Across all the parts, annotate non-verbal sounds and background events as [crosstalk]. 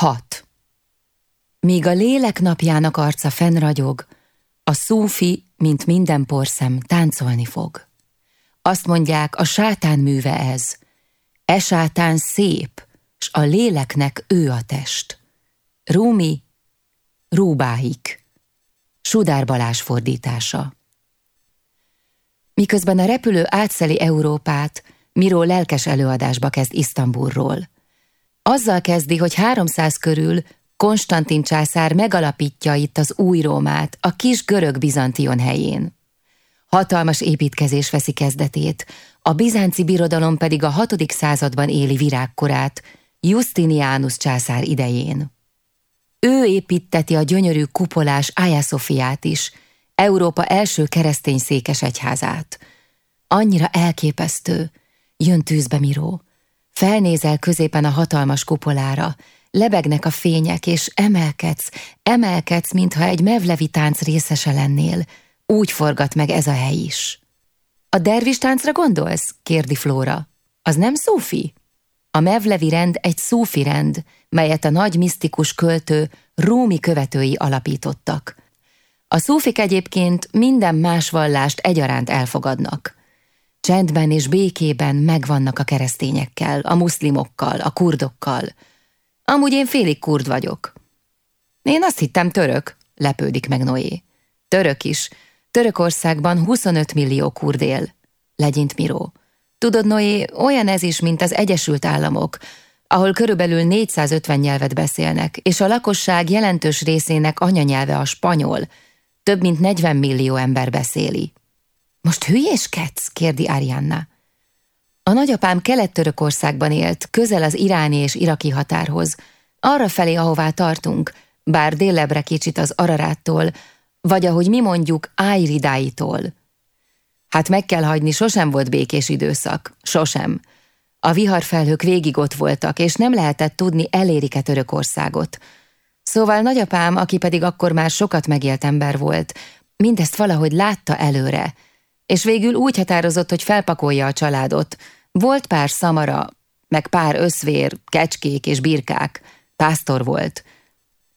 6. Míg a lélek napjának arca fennragyog, a szúfi, mint minden porszem, táncolni fog. Azt mondják, a sátán műve ez. E sátán szép, s a léleknek ő a test. Rúmi, Rúbáhik. Sudár Balázs fordítása. Miközben a repülő átszeli Európát, Miró lelkes előadásba kezd Isztambulról. Azzal kezdi, hogy 300 körül Konstantin császár megalapítja itt az új Rómát, a kis görög Bizantion helyén. Hatalmas építkezés veszi kezdetét, a bizánci birodalom pedig a 6. században éli virágkorát, Justinianus császár idején. Ő építeti a gyönyörű kupolás Ája Szofiát is, Európa első keresztény székes egyházát. Annyira elképesztő, jön tűzbe Miró. Felnézel középen a hatalmas kupolára, lebegnek a fények, és emelkedsz, emelkedsz, mintha egy mevlevi tánc részese lennél. Úgy forgat meg ez a hely is. A dervis táncra gondolsz? kérdi Flóra. Az nem szófi? A mevlevi rend egy szófi rend, melyet a nagy misztikus költő Rómi követői alapítottak. A szúfik egyébként minden más vallást egyaránt elfogadnak. Csendben és békében megvannak a keresztényekkel, a muszlimokkal, a kurdokkal. Amúgy én félig kurd vagyok. Én azt hittem török, lepődik meg Noé. Török is. Törökországban 25 millió kurd él. Legyint Miró. Tudod, Noé, olyan ez is, mint az Egyesült Államok, ahol körülbelül 450 nyelvet beszélnek, és a lakosság jelentős részének anyanyelve a spanyol, több mint 40 millió ember beszéli. Most hülyéskedsz? kérdi Arianna. A nagyapám Kelet-Törökországban élt, közel az iráni és iraki határhoz, arra felé, ahová tartunk, bár délebbre kicsit az Araráttól, vagy ahogy mi mondjuk Ájridáitól. Hát meg kell hagyni, sosem volt békés időszak, sosem. A viharfelhők végig ott voltak, és nem lehetett tudni, elérik-e Törökországot. Szóval nagyapám, aki pedig akkor már sokat megélt ember volt, mindezt valahogy látta előre, és végül úgy határozott, hogy felpakolja a családot. Volt pár szamara, meg pár összvér, kecskék és birkák. Pásztor volt.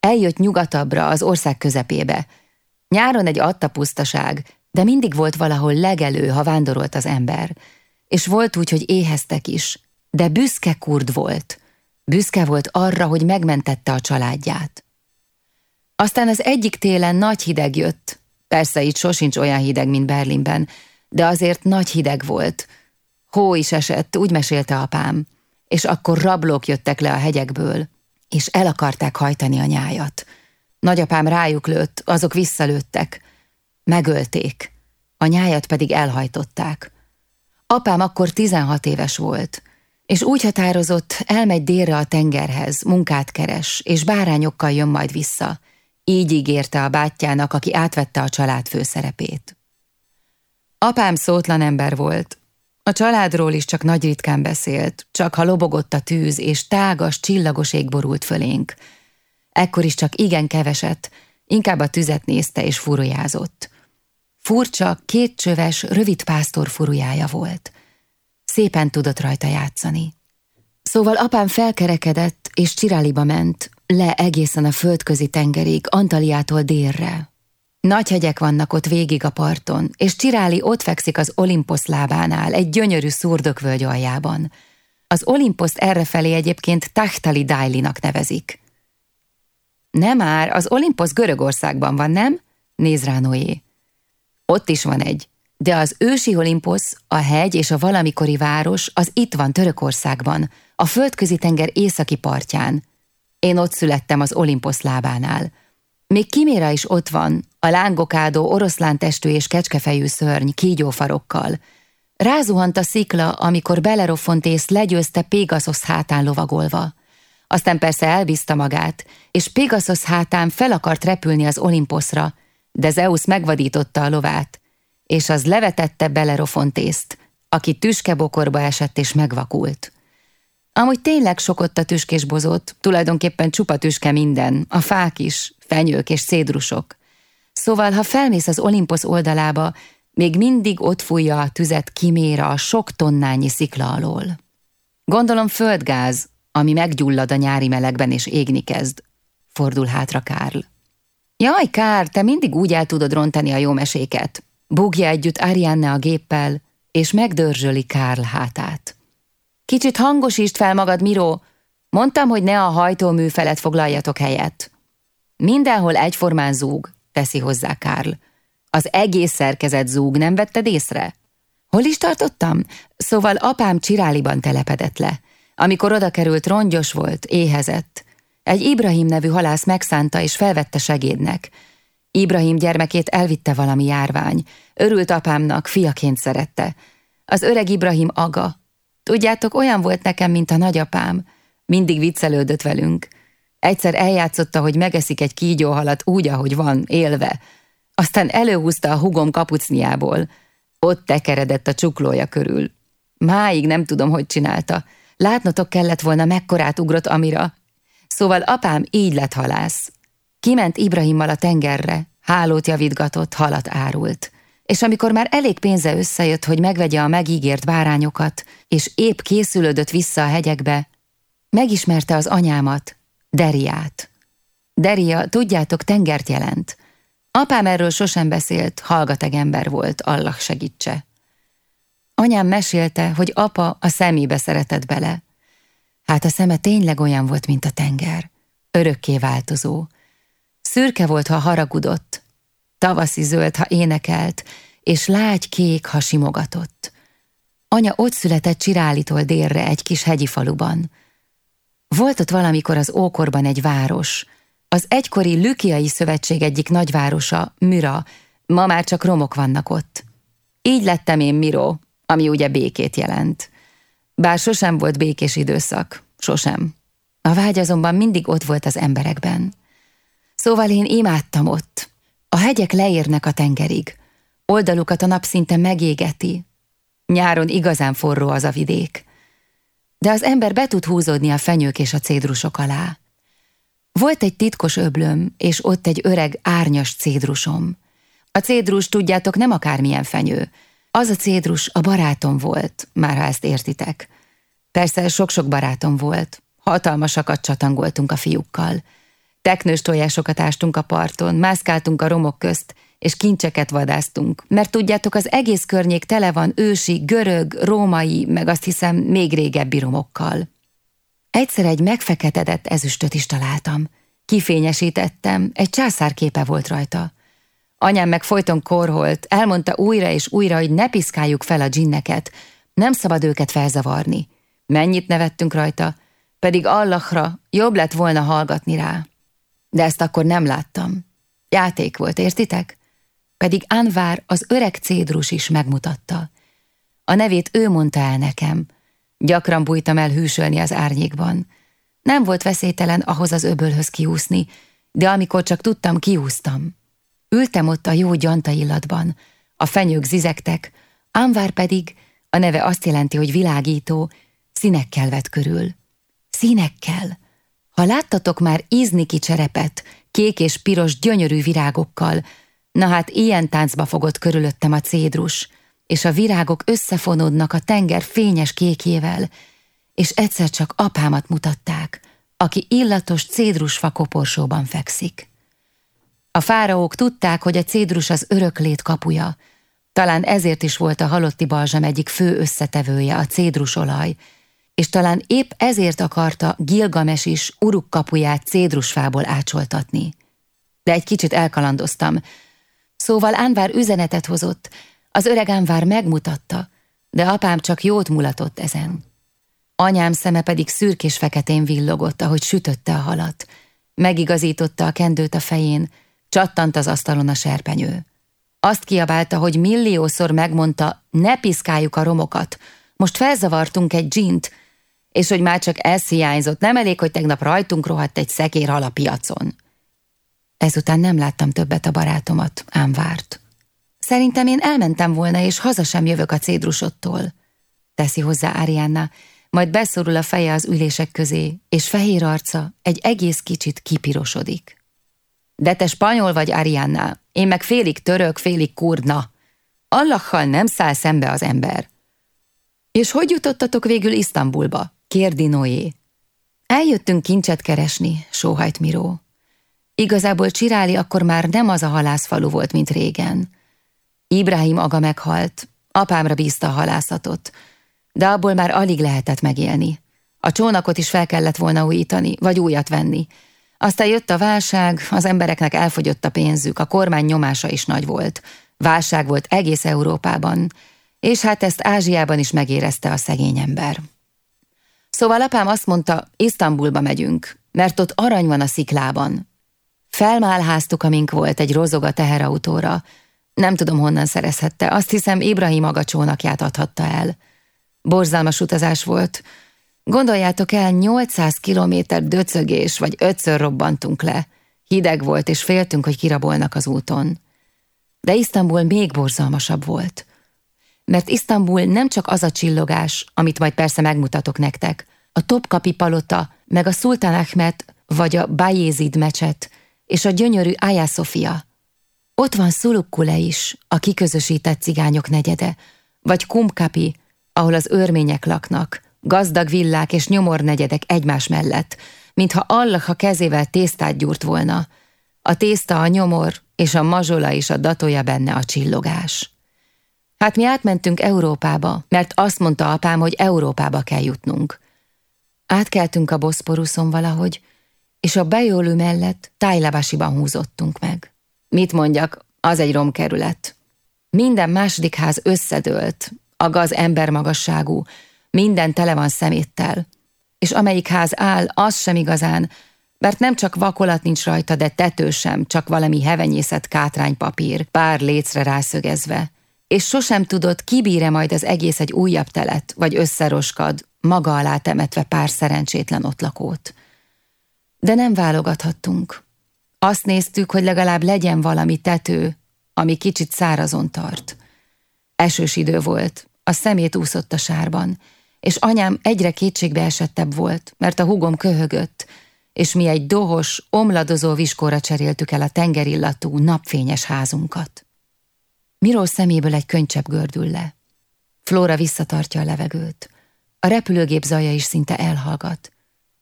Eljött nyugatabbra, az ország közepébe. Nyáron egy adta pusztaság, de mindig volt valahol legelő, ha vándorolt az ember. És volt úgy, hogy éheztek is, de büszke kurd volt. Büszke volt arra, hogy megmentette a családját. Aztán az egyik télen nagy hideg jött. Persze itt sosincs olyan hideg, mint Berlinben, de azért nagy hideg volt. Hó is esett, úgy mesélte apám, és akkor rablók jöttek le a hegyekből, és el akarták hajtani a nyájat. Nagyapám rájuk lőtt, azok visszalőttek. Megölték, a nyájat pedig elhajtották. Apám akkor 16 éves volt, és úgy határozott, elmegy délre a tengerhez, munkát keres, és bárányokkal jön majd vissza. Így ígérte a bátyjának, aki átvette a család főszerepét. Apám szótlan ember volt. A családról is csak nagy ritkán beszélt, csak ha lobogott a tűz, és tágas, csillagos ég borult fölénk. Ekkor is csak igen keveset, inkább a tüzet nézte és furujázott. Furcsa, kétcsöves, rövid pásztor furujája volt. Szépen tudott rajta játszani. Szóval apám felkerekedett, és Csiráliba ment, le egészen a földközi tengerig, Antaliától délre. Nagy hegyek vannak ott végig a parton, és Csiráli ott fekszik az Olimposz lábánál, egy gyönyörű szurdokvölgy aljában. Az Olimposzt errefelé egyébként Tahtali Dájlinak nevezik. Nem már, az Olimposz Görögországban van, nem? Néz rá Noé. Ott is van egy, de az ősi Olimposz, a hegy és a valamikori város az itt van Törökországban, a földközi tenger északi partján. Én ott születtem az Olimposz lábánál. Még Kiméra is ott van, a lángokádó oroszlán testű és kecskefejű szörny kígyófarokkal. Rázuhant a szikla, amikor Belerofontész legyőzte Pégasos hátán lovagolva. Aztán persze elbízta magát, és Pégasos hátán fel akart repülni az Olimposzra, de Zeus megvadította a lovát, és az levetette Belerofontészt, aki tüskebokorba esett és megvakult. Amúgy tényleg sokott a tüskés bozót, tulajdonképpen csupa tüske minden, a fák is, fenyők és szédrusok. Szóval, ha felmész az Olimposz oldalába, még mindig ott fújja a tüzet kiméra a sok tonnányi szikla alól. Gondolom földgáz, ami meggyullad a nyári melegben és égni kezd. Fordul hátra Kárl. Jaj, Kár, te mindig úgy el tudod rontani a jó meséket. Búgja együtt Arianne a géppel, és megdörzsöli Kárl hátát. Kicsit hangosítsd fel magad, Miró. Mondtam, hogy ne a hajtómű felett foglaljatok helyet. Mindenhol egyformán zúg, teszi hozzá Kárl. Az egész szerkezet zúg, nem vetted észre? Hol is tartottam? Szóval apám csiráliban telepedett le. Amikor oda került, rongyos volt, éhezett. Egy Ibrahim nevű halász megszánta és felvette segédnek. Ibrahim gyermekét elvitte valami járvány. Örült apámnak, fiaként szerette. Az öreg Ibrahim aga. Tudjátok, olyan volt nekem, mint a nagyapám. Mindig viccelődött velünk. Egyszer eljátszotta, hogy megeszik egy kígyóhalat úgy, ahogy van, élve. Aztán előhúzta a hugom kapucniából. Ott tekeredett a csuklója körül. Máig nem tudom, hogy csinálta. Látnotok kellett volna, mekkorát ugrott Amira. Szóval apám így lett halász. Kiment Ibrahimmal a tengerre, hálót javítgatott, halat árult. És amikor már elég pénze összejött, hogy megvegye a megígért bárányokat, és épp készülődött vissza a hegyekbe, megismerte az anyámat, Deriát. Deria, tudjátok, tengert jelent. Apám erről sosem beszélt, hallgateg ember volt, Allah segítse. Anyám mesélte, hogy apa a szemébe szeretett bele. Hát a szeme tényleg olyan volt, mint a tenger. Örökké változó. Szürke volt, ha haragudott, tavaszi zöld, ha énekelt, és lágy kék, ha simogatott. Anya ott született Csirálitól délre egy kis hegyi faluban. Volt ott valamikor az ókorban egy város. Az egykori Lükiai Szövetség egyik nagyvárosa, Müra, ma már csak romok vannak ott. Így lettem én Miro, ami ugye békét jelent. Bár sosem volt békés időszak, sosem. A vágy azonban mindig ott volt az emberekben. Szóval én imádtam ott. A hegyek leérnek a tengerig. Oldalukat a nap szinte megégeti. Nyáron igazán forró az a vidék. De az ember be tud húzódni a fenyők és a cédrusok alá. Volt egy titkos öblöm, és ott egy öreg, árnyas cédrusom. A cédrus, tudjátok, nem akármilyen fenyő, az a cédrus a barátom volt, már ha ezt értitek. Persze sok-sok barátom volt. Hatalmasakat csatangoltunk a fiúkkal. Teknős tojásokat ástunk a parton, mászkáltunk a romok közt, és kincseket vadáztunk, mert tudjátok, az egész környék tele van ősi, görög, római, meg azt hiszem még régebbi romokkal. Egyszer egy megfeketedett ezüstöt is találtam. Kifényesítettem, egy császárképe volt rajta. Anyám meg folyton korholt, elmondta újra és újra, hogy ne piszkáljuk fel a dzsinneket, nem szabad őket felzavarni. Mennyit nevettünk rajta, pedig Allahra jobb lett volna hallgatni rá. De ezt akkor nem láttam. Játék volt, értitek? Pedig Anvár az öreg cédrus is megmutatta. A nevét ő mondta el nekem. Gyakran bújtam el hűsölni az árnyékban. Nem volt veszélytelen ahhoz az öbölhöz kiúszni, de amikor csak tudtam, kiúztam. Ültem ott a jó gyanta illatban, a fenyők zizektek, Amvár pedig, a neve azt jelenti, hogy világító, színekkel vett körül. Színekkel. Ha láttatok már ízniki cserepet, kék és piros gyönyörű virágokkal, na hát ilyen táncba fogott körülöttem a cédrus, és a virágok összefonódnak a tenger fényes kékjével, és egyszer csak apámat mutatták, aki illatos cédrusfa koporsóban fekszik. A fáraók tudták, hogy a cédrus az öröklét kapuja. Talán ezért is volt a halotti balzsam egyik fő összetevője, a cédrusolaj, és talán épp ezért akarta Gilgames is uruk kapuját cédrusfából ácsoltatni. De egy kicsit elkalandoztam. Szóval Ánvár üzenetet hozott, az öreg Ánvár megmutatta, de apám csak jót mulatott ezen. Anyám szeme pedig szürkés feketén villogott, ahogy sütötte a halat. Megigazította a kendőt a fején, Csattant az asztalon a serpenyő. Azt kiabálta, hogy milliószor megmondta, ne piszkáljuk a romokat, most felzavartunk egy dzsint, és hogy már csak ez hiányzott, nem elég, hogy tegnap rajtunk rohadt egy szekér hal. Ezután nem láttam többet a barátomat, ám várt. Szerintem én elmentem volna, és haza sem jövök a cédrusottól, teszi hozzá Arianna, majd beszorul a feje az ülések közé, és fehér arca egy egész kicsit kipirosodik. De te spanyol vagy, Arianna, én meg félig török, félig kurna. Allahal nem száll szembe az ember. És hogy jutottatok végül Isztambulba? Kérdi Noé. Eljöttünk kincset keresni, sóhajt Miró. Igazából Csiráli akkor már nem az a halászfalu volt, mint régen. Ibrahim aga meghalt, apámra bízta a halászatot, de abból már alig lehetett megélni. A csónakot is fel kellett volna újítani, vagy újat venni. Aztán jött a válság, az embereknek elfogyott a pénzük, a kormány nyomása is nagy volt. Válság volt egész Európában, és hát ezt Ázsiában is megérezte a szegény ember. Szóval apám azt mondta, Isztambulba megyünk, mert ott arany van a sziklában. Felmálháztuk, amink volt egy rozog a teherautóra. Nem tudom, honnan szerezhette, azt hiszem Ibrahim maga csónakját adhatta el. Borzalmas utazás volt. Gondoljátok el, 800 kilométer döcögés, vagy ötször robbantunk le. Hideg volt, és féltünk, hogy kirabolnak az úton. De Isztambul még borzalmasabb volt. Mert Isztambul nem csak az a csillogás, amit majd persze megmutatok nektek, a Topkapi palota, meg a Szultán Ahmed, vagy a Bayezid mecset, és a gyönyörű Aya Sofia. Ott van Szulukkule is, a kiközösített cigányok negyede, vagy Kumkapi, ahol az örmények laknak, gazdag villák és nyomornegyedek egymás mellett, mintha Allah a kezével tésztát gyúrt volna. A tészta a nyomor, és a mazsola és a datója benne a csillogás. Hát mi átmentünk Európába, mert azt mondta apám, hogy Európába kell jutnunk. Átkeltünk a Boszporuszon valahogy, és a bejólő mellett Tájlabásiban húzottunk meg. Mit mondjak, az egy romkerület. Minden második ház összedőlt, a gaz embermagasságú, minden tele van szeméttel, és amelyik ház áll, az sem igazán, mert nem csak vakolat nincs rajta, de tető sem, csak valami hevenyészet kátránypapír, pár lécre rászögezve. És sosem tudod, kibíre majd az egész egy újabb telet, vagy összeroskad, maga alá temetve pár szerencsétlen ott lakót. De nem válogathattunk. Azt néztük, hogy legalább legyen valami tető, ami kicsit szárazon tart. Esős idő volt, a szemét úszott a sárban, és anyám egyre kétségbe esettebb volt, mert a hugom köhögött, és mi egy dohos, omladozó viskóra cseréltük el a tengerillatú, napfényes házunkat. Miró szeméből egy könycsepp gördül le. Flóra visszatartja a levegőt. A repülőgép zaja is szinte elhallgat.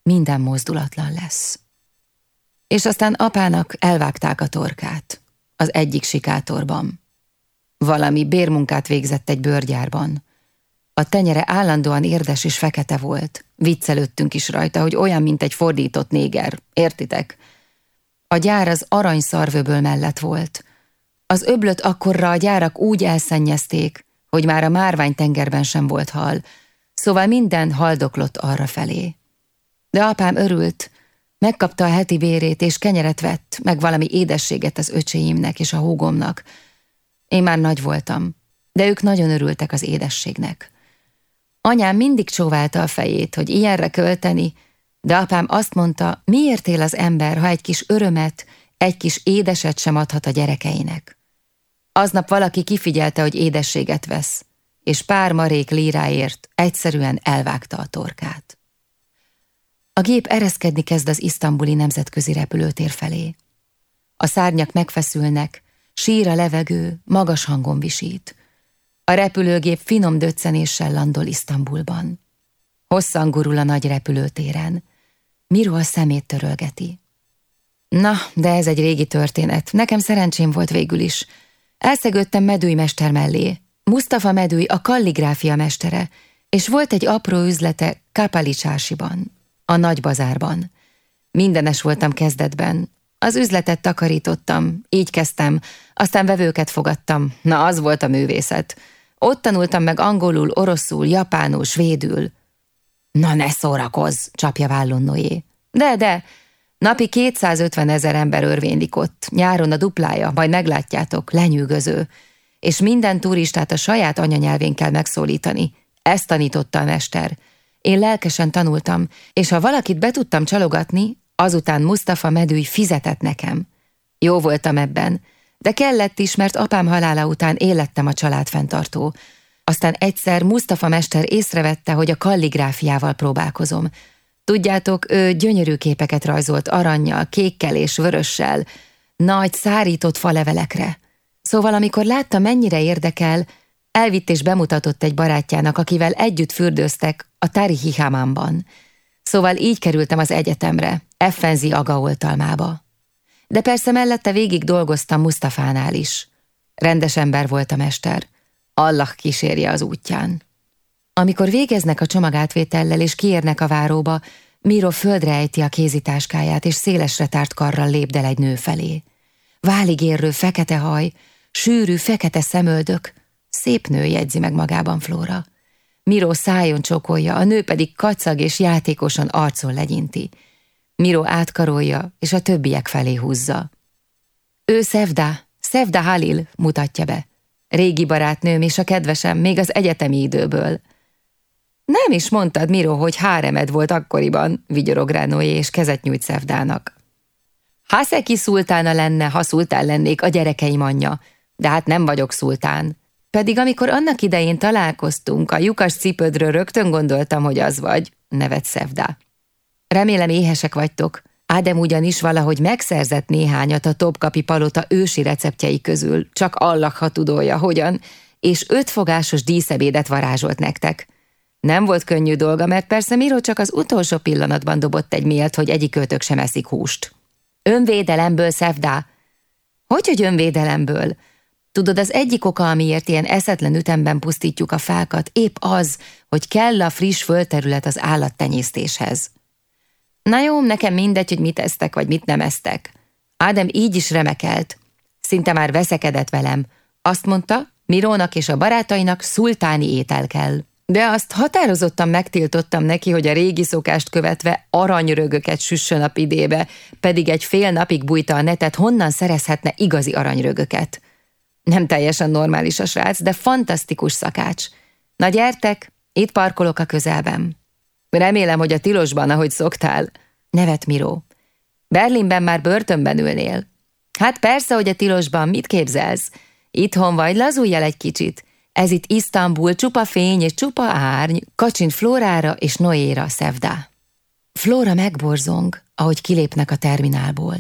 Minden mozdulatlan lesz. És aztán apának elvágták a torkát, az egyik sikátorban. Valami bérmunkát végzett egy bőrgyárban. A tenyere állandóan érdes és fekete volt. Viccelődtünk is rajta, hogy olyan, mint egy fordított néger. Értitek? A gyár az aranyszarvőből mellett volt. Az öblöt akkorra a gyárak úgy elszennyezték, hogy már a márvány tengerben sem volt hal, szóval minden haldoklott arra felé. De apám örült, megkapta a heti bérét, és kenyeret vett, meg valami édességet az öcséimnek és a húgomnak. Én már nagy voltam, de ők nagyon örültek az édességnek. Anyám mindig csóválta a fejét, hogy ilyenre költeni, de apám azt mondta, miért él az ember, ha egy kis örömet, egy kis édeset sem adhat a gyerekeinek. Aznap valaki kifigyelte, hogy édességet vesz, és pár marék líráért egyszerűen elvágta a torkát. A gép ereszkedni kezd az isztambuli nemzetközi repülőtér felé. A szárnyak megfeszülnek, sír a levegő, magas hangon visít. A repülőgép finom döccenéssel landol Isztambulban. Hosszan gurul a nagy repülőtéren. Miro a szemét törölgeti. Na, de ez egy régi történet. Nekem szerencsém volt végül is. Elszegődtem Medúj mester mellé. Mustafa Medúj a kalligráfia mestere, és volt egy apró üzlete Kapalicsásiban, a nagy bazárban. Mindenes voltam kezdetben. Az üzletet takarítottam, így kezdtem, aztán vevőket fogadtam. Na, az volt a művészet. Ott tanultam meg angolul, oroszul, japánul, svédül. Na ne szórakozz, csapja vállon Noé. De, de, napi 250 ezer ember örvénylik ott, nyáron a duplája, majd meglátjátok, lenyűgöző. És minden turistát a saját anyanyelvén kell megszólítani. Ezt tanította a mester. Én lelkesen tanultam, és ha valakit be tudtam csalogatni, azután Mustafa Medői fizetett nekem. Jó voltam ebben, de kellett is, mert apám halála után élettem a családfenntartó. Aztán egyszer Mustafa mester észrevette, hogy a kalligráfiával próbálkozom. Tudjátok, ő gyönyörű képeket rajzolt aranyjal, kékkel és vörössel, nagy, szárított falevelekre. Szóval amikor látta, mennyire érdekel, elvitt és bemutatott egy barátjának, akivel együtt fürdőztek a Tarihi Hamanban. Szóval így kerültem az egyetemre, Effenzi aga oltalmába. De persze mellette végig dolgoztam Mustafánál is. Rendes ember volt a mester. Allah kísérje az útján. Amikor végeznek a csomagátvétellel és kiérnek a váróba, Miro földre ejti a kézitáskáját, és szélesre tárt karral lépdel egy nő felé. Válig érő fekete haj, sűrű, fekete szemöldök. Szép nő jegyzi meg magában Flóra. Miro szájon csokolja, a nő pedig kacag és játékosan arcon legyinti. Miro átkarolja, és a többiek felé húzza. Ő Szevda, Szevda Halil mutatja be. Régi barátnőm és a kedvesem még az egyetemi időből. Nem is mondtad, Miro, hogy háremed volt akkoriban, vigyorog Ránóé és kezet nyújt Szevdának. Haszeki szultána lenne, ha szultán lennék a gyerekeim anyja, de hát nem vagyok szultán. Pedig amikor annak idején találkoztunk, a lyukas cipődről rögtön gondoltam, hogy az vagy, nevet Szevda. Remélem éhesek vagytok. Ádem ugyanis valahogy megszerzett néhányat a Topkapi palota ősi receptjei közül, csak Allah ha tudója, hogyan, és ötfogásos díszebédet varázsolt nektek. Nem volt könnyű dolga, mert persze Miro csak az utolsó pillanatban dobott egy mélt, hogy egyik költök sem eszik húst. Önvédelemből, Szevdá! Hogy, hogy önvédelemből? Tudod, az egyik oka, amiért ilyen eszetlen ütemben pusztítjuk a fákat, épp az, hogy kell a friss földterület az állattenyésztéshez. Na jó, nekem mindegy, hogy mit esztek, vagy mit nem esztek. Ádám így is remekelt. Szinte már veszekedett velem. Azt mondta, Mirónak és a barátainak szultáni étel kell. De azt határozottan megtiltottam neki, hogy a régi szokást követve aranyrögöket süssön a pidébe, pedig egy fél napig bújta a netet, honnan szerezhetne igazi aranyrögöket. Nem teljesen normális a srác, de fantasztikus szakács. Na gyertek, itt parkolok a közelben. Remélem, hogy a tilosban, ahogy szoktál. Nevet Miró. Berlinben már börtönben ülnél. Hát persze, hogy a tilosban, mit képzelsz? Itthon vagy, lazulj el egy kicsit. Ez itt Isztambul, csupa fény és csupa árny, kacsin Flórára és Noéra Szevdá. Flóra megborzong, ahogy kilépnek a terminálból.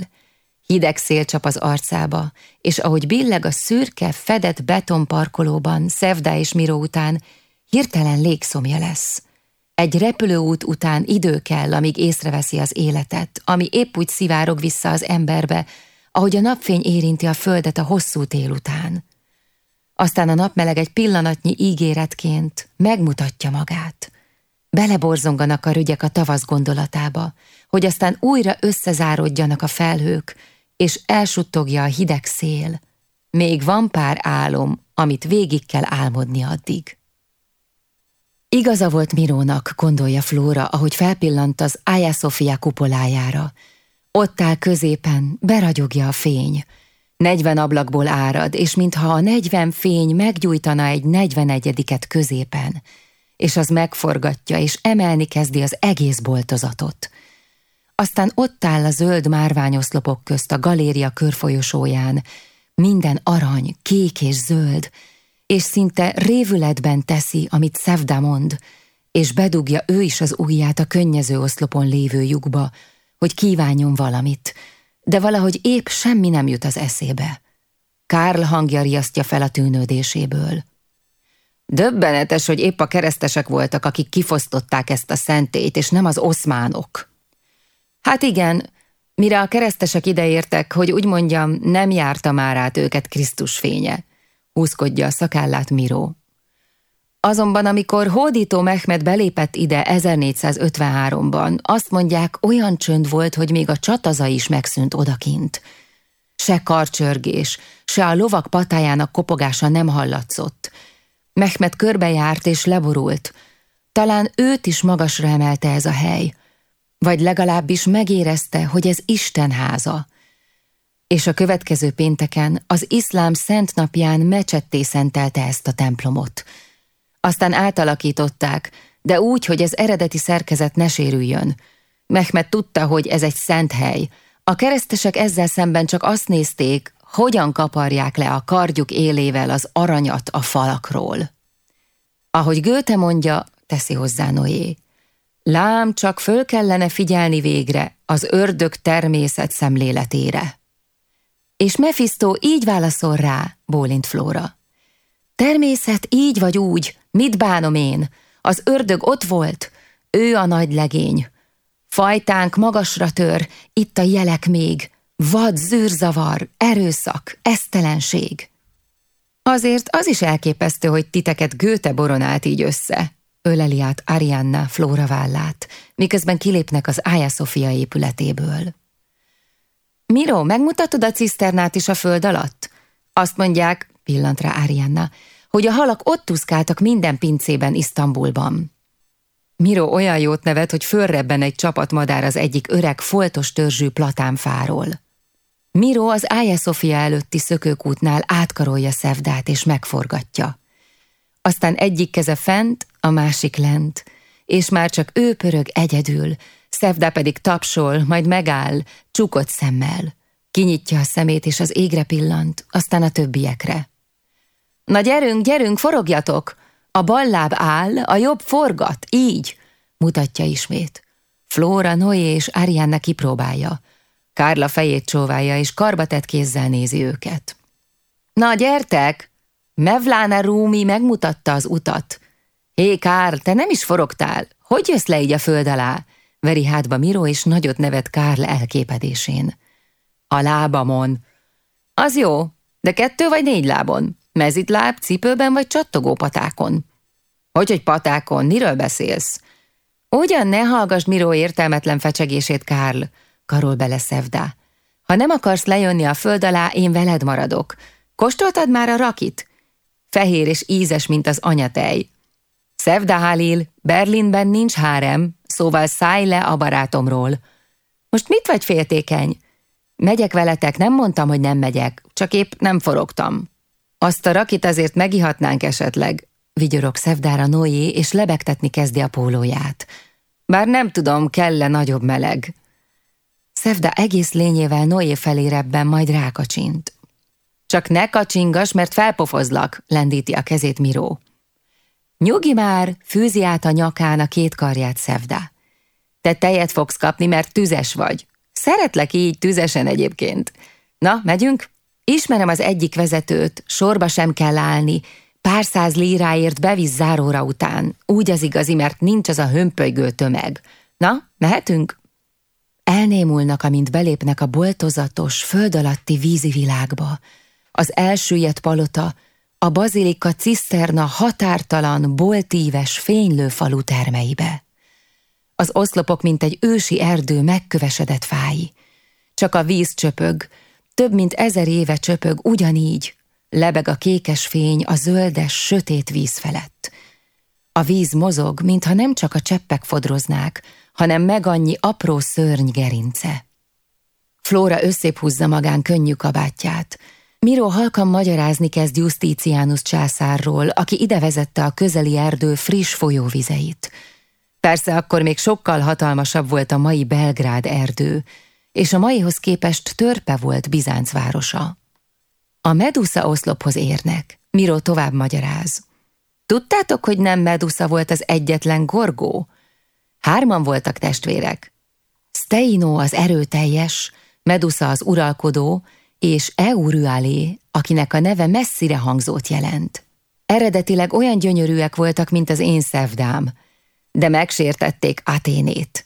Hideg szél csap az arcába, és ahogy billeg a szürke, fedett betonparkolóban, Szevda és Miró után, hirtelen légszomja lesz. Egy repülőút után idő kell, amíg észreveszi az életet, ami épp úgy szivárog vissza az emberbe, ahogy a napfény érinti a földet a hosszú tél után. Aztán a napmeleg egy pillanatnyi ígéretként megmutatja magát. Beleborzonganak a rügyek a tavasz gondolatába, hogy aztán újra összezárodjanak a felhők, és elsuttogja a hideg szél. Még van pár álom, amit végig kell álmodni addig. Igaza volt Mirónak, gondolja Flóra, ahogy felpillant az Aya Sofia kupolájára. Ott áll középen, beragyogja a fény. Negyven ablakból árad, és mintha a negyven fény meggyújtana egy negyvenegyediket középen, és az megforgatja, és emelni kezdi az egész boltozatot. Aztán ott áll a zöld márványoszlopok közt a galéria körfolyosóján, minden arany, kék és zöld, és szinte révületben teszi, amit Szevda mond, és bedugja ő is az ujját a könnyező oszlopon lévő lyukba, hogy kívánjon valamit, de valahogy épp semmi nem jut az eszébe. Kárl hangja riasztja fel a tűnődéséből. Döbbenetes, hogy épp a keresztesek voltak, akik kifosztották ezt a szentét, és nem az oszmánok. Hát igen, mire a keresztesek ideértek, hogy úgy mondjam, nem járta már át őket Krisztus fénye, húzkodja a szakállát Miró. Azonban amikor hódító Mehmed belépett ide 1453-ban, azt mondják, olyan csönd volt, hogy még a csataza is megszűnt odakint. Se karcsörgés, se a lovak patájának kopogása nem hallatszott. Mehmed körbejárt és leborult. Talán őt is magasra emelte ez a hely, vagy legalábbis megérezte, hogy ez Isten háza. És a következő pénteken az iszlám szent napján mecsetté szentelte ezt a templomot – aztán átalakították, de úgy, hogy az eredeti szerkezet ne sérüljön. Mehmet tudta, hogy ez egy szent hely. A keresztesek ezzel szemben csak azt nézték, hogyan kaparják le a kardjuk élével az aranyat a falakról. Ahogy Göte mondja, teszi hozzá Noé. Lám, csak föl kellene figyelni végre az ördög természet szemléletére. És Mephisto így válaszol rá, bólint Flóra. Természet így vagy úgy, mit bánom én? Az ördög ott volt, ő a nagy legény. Fajtánk magasra tör, itt a jelek még, vad, zűrzavar, erőszak, esztelenség. Azért az is elképesztő, hogy titeket Göte boronált így össze, öleli át Arianna Flóra vállát, miközben kilépnek az Ája Sofia épületéből. Miro, megmutatod a ciszternát is a föld alatt? Azt mondják, pillant rá Arianna, hogy a halak ott tuszkáltak minden pincében Isztambulban. Miro olyan jót nevet, hogy fölrebben egy csapatmadár az egyik öreg, foltos törzsű platánfáról. Miro az Ája Sofia előtti szökőkútnál átkarolja Szevdát és megforgatja. Aztán egyik keze fent, a másik lent, és már csak ő pörög egyedül, Szevda pedig tapsol, majd megáll, csukott szemmel. Kinyitja a szemét, és az égre pillant, aztán a többiekre. Na gyerünk, gyerünk, forogjatok! A bal láb áll, a jobb forgat, így, mutatja ismét. Flóra, Noé és Arianna kipróbálja. Kárla fejét csóválja, és karbatett kézzel nézi őket. Na, gyertek! Mevlána Rúmi megmutatta az utat. Hé, Kár, te nem is forogtál. Hogy jössz le így a föld alá? Veri hátba Miró, és nagyot nevet Kárl elképedésén. A lábamon. Az jó, de kettő vagy négy lábon? Mezitláb, cipőben vagy csattogó patákon? Hogy, hogy patákon? Miről beszélsz? Ugyan ne hallgass Miró értelmetlen fecsegését, Kárl, karol bele Szevdá. Ha nem akarsz lejönni a föld alá, én veled maradok. Kóstoltad már a rakit? Fehér és ízes, mint az anyatej. Szevda Halil, Berlinben nincs hárem, szóval szállj le a barátomról. Most mit vagy féltékeny? Megyek veletek, nem mondtam, hogy nem megyek, csak épp nem forogtam. Azt a rakit azért megihatnánk esetleg, vigyorog Szevdára Noé, és lebegtetni kezdi a pólóját. Bár nem tudom, kell-e nagyobb meleg. Szevda egész lényével Noé felé rebben, majd rákacsint. Csak ne kacsingas, mert felpofozlak, lendíti a kezét Miró. Nyugi már, fűzi át a nyakán a két karját Szevda. Te tejet fogsz kapni, mert tüzes vagy. Szeretlek így tüzesen egyébként. Na, megyünk? Ismerem az egyik vezetőt, sorba sem kell állni, pár száz líráért bevisz záróra után. Úgy az igazi, mert nincs az a hömpölygő tömeg. Na, mehetünk? Elnémulnak, amint belépnek a boltozatos, föld alatti vízi világba. Az elsüllyedt palota, a bazilika ciszterna határtalan, boltíves, fénylő falu termeibe. Az oszlopok, mint egy ősi erdő megkövesedett fái. Csak a víz csöpög, több mint ezer éve csöpög ugyanígy, lebeg a kékes fény a zöldes, sötét víz felett. A víz mozog, mintha nem csak a cseppek fodroznák, hanem meg annyi apró szörny gerince. Flóra összép magán könnyű kabátját. Miró halkan magyarázni kezd Justitianus császárról, aki ide vezette a közeli erdő friss folyóvizeit. Persze akkor még sokkal hatalmasabb volt a mai Belgrád erdő, és a maihoz képest törpe volt Bizánc városa. A Medusa oszlophoz érnek, Miró tovább magyaráz. Tudtátok, hogy nem Medusa volt az egyetlen gorgó? Hárman voltak testvérek. Steino az erőteljes, Medusa az uralkodó, és Euryalé, akinek a neve messzire hangzót jelent. Eredetileg olyan gyönyörűek voltak, mint az én szevdám, de megsértették Aténét.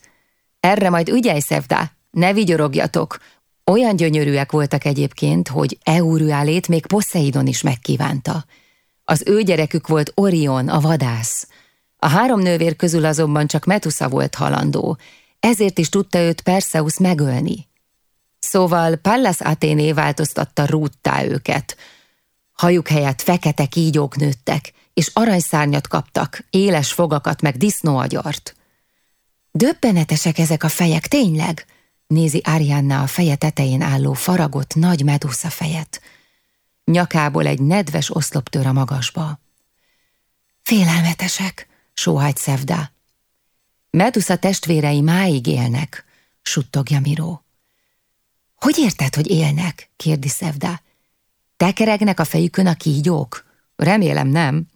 Erre majd ügyelj, Szevdá, ne vigyorogjatok, olyan gyönyörűek voltak egyébként, hogy Euryalét még Poseidon is megkívánta. Az ő gyerekük volt Orion, a vadász. A három nővér közül azonban csak Metusa volt halandó, ezért is tudta őt Perseus megölni. Szóval Pallas Athéné változtatta rúttá őket. Hajuk helyett fekete kígyók nőttek, és aranyszárnyat kaptak, éles fogakat meg disznóagyart. Döbbenetesek ezek a fejek, tényleg? Nézi Arianna a feje tetején álló faragott nagy medusza fejet. Nyakából egy nedves oszlop tör a magasba. Félelmetesek, sóhajt Szevda. Medusa testvérei máig élnek, suttogja Miró. Hogy érted, hogy élnek? kérdi Szevda. Tekeregnek a fejükön a kígyók? Remélem nem.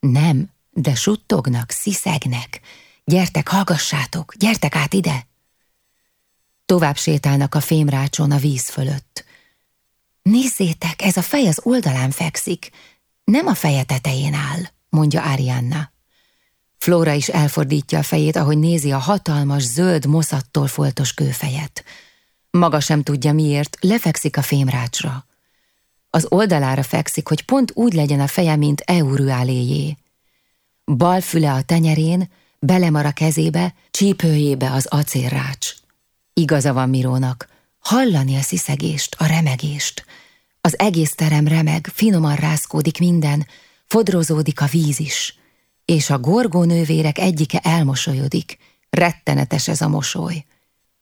Nem, de suttognak, sziszegnek. Gyertek, hallgassátok, gyertek át ide! Tovább sétálnak a fémrácson a víz fölött. Nézzétek, ez a fej az oldalán fekszik, nem a feje tetején áll, mondja Arianna. Flóra is elfordítja a fejét, ahogy nézi a hatalmas, zöld, moszattól foltos kőfejet. Maga sem tudja miért, lefekszik a fémrácsra. Az oldalára fekszik, hogy pont úgy legyen a feje, mint Eurüáléjé. Bal füle a tenyerén, belemar a kezébe, csípőjébe az acélrács. Igaza van Mirónak, hallani a sziszegést, a remegést. Az egész terem remeg, finoman rázkódik minden, fodrozódik a víz is. És a gorgónővérek egyike elmosolyodik. Rettenetes ez a mosoly.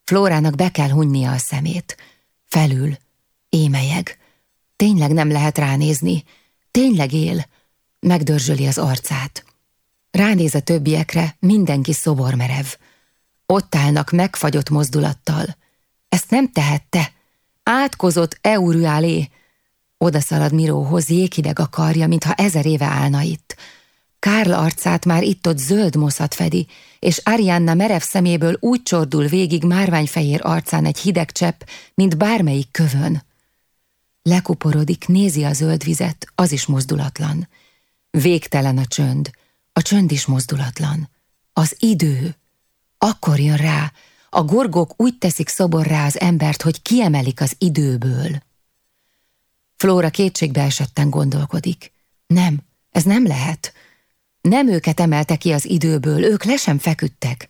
Flórának be kell hunynia a szemét. Felül, émelyeg. Tényleg nem lehet ránézni. Tényleg él. Megdörzsöli az arcát. Ránéz a többiekre, mindenki szobormerev. Ott állnak megfagyott mozdulattal. Ezt nem tehette. Átkozott Eurüálé. Oda szalad Miróhoz, jéghideg a karja, mintha ezer éve állna itt. Kárl arcát már itt-ott zöld moszat fedi, és Arianna merev szeméből úgy csordul végig márványfehér arcán egy hideg csepp, mint bármelyik kövön. Lekuporodik, nézi a zöld vizet, az is mozdulatlan. Végtelen a csönd, a csönd is mozdulatlan. Az idő. Akkor jön rá, a gorgók úgy teszik szoborrá az embert, hogy kiemelik az időből. Flóra kétségbe esetten gondolkodik. Nem, ez nem lehet. Nem őket emelte ki az időből, ők le sem feküdtek.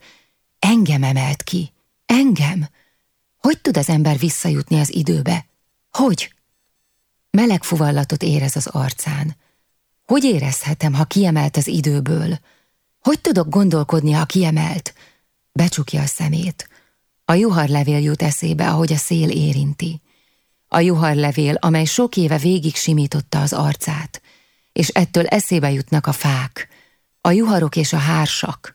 Engem emelt ki. Engem. Hogy tud az ember visszajutni az időbe? Hogy? Meleg fuvallatot érez az arcán. Hogy érezhetem, ha kiemelt az időből? Hogy tudok gondolkodni, ha kiemelt? Becsukja a szemét. A juharlevél jut eszébe, ahogy a szél érinti. A juharlevél, amely sok éve végig simította az arcát, és ettől eszébe jutnak a fák, a juharok és a hársak.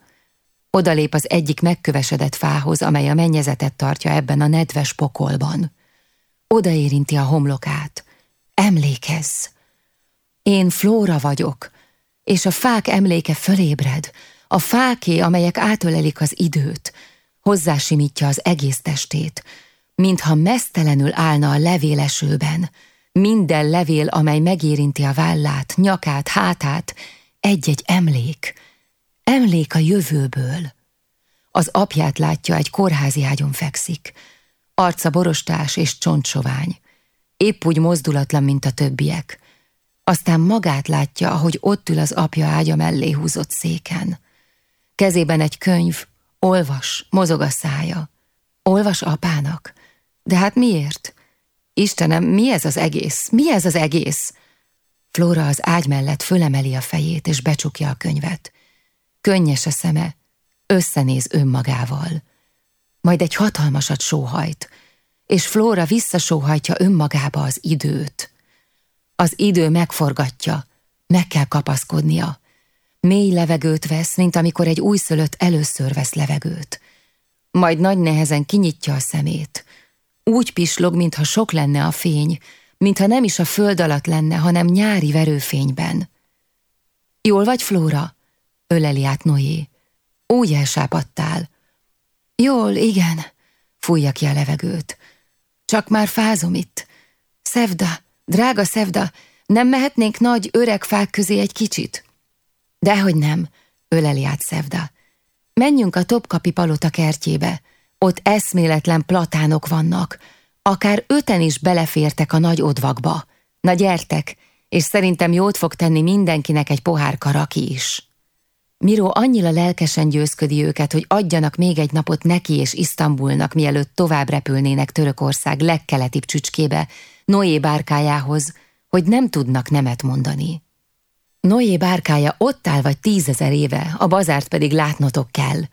Odalép az egyik megkövesedett fához, amely a mennyezetet tartja ebben a nedves pokolban. Odaérinti a homlokát. Emlékezz! Én Flóra vagyok, és a fák emléke fölébred, a fáké, amelyek átölelik az időt, hozzásimítja az egész testét, mintha mesztelenül állna a levélesőben, minden levél, amely megérinti a vállát, nyakát, hátát, egy-egy emlék, emlék a jövőből. Az apját látja, egy kórházi ágyon fekszik, arca borostás és csontsovány, épp úgy mozdulatlan, mint a többiek. Aztán magát látja, ahogy ott ül az apja ágya mellé húzott széken. Kezében egy könyv, olvas, mozog a szája. Olvas apának. De hát miért? Istenem, mi ez az egész? Mi ez az egész? Flóra az ágy mellett fölemeli a fejét, és becsukja a könyvet. Könnyes a szeme, összenéz önmagával. Majd egy hatalmasat sóhajt, és Flóra visszasóhajtja önmagába az időt. Az idő megforgatja, meg kell kapaszkodnia. Mély levegőt vesz, mint amikor egy újszülött először vesz levegőt. Majd nagy nehezen kinyitja a szemét. Úgy pislog, mintha sok lenne a fény, mintha nem is a föld alatt lenne, hanem nyári verőfényben. Jól vagy, Flóra? öleli át Noé. Úgy elsápadtál. Jól, igen, fújja ki a levegőt. Csak már fázom itt. Szevda, drága Szevda, nem mehetnénk nagy öreg fák közé egy kicsit? Dehogy nem, öleli át Szevda. Menjünk a Topkapi palota kertjébe. Ott eszméletlen platánok vannak, Akár öten is belefértek a nagy odvakba. Na gyertek, és szerintem jót fog tenni mindenkinek egy pohár karaki is. Miró annyira lelkesen győzködi őket, hogy adjanak még egy napot neki és Isztambulnak, mielőtt tovább repülnének Törökország legkeletibb csücskébe, Noé bárkájához, hogy nem tudnak nemet mondani. Noé bárkája ott áll vagy tízezer éve, a bazárt pedig látnotok kell –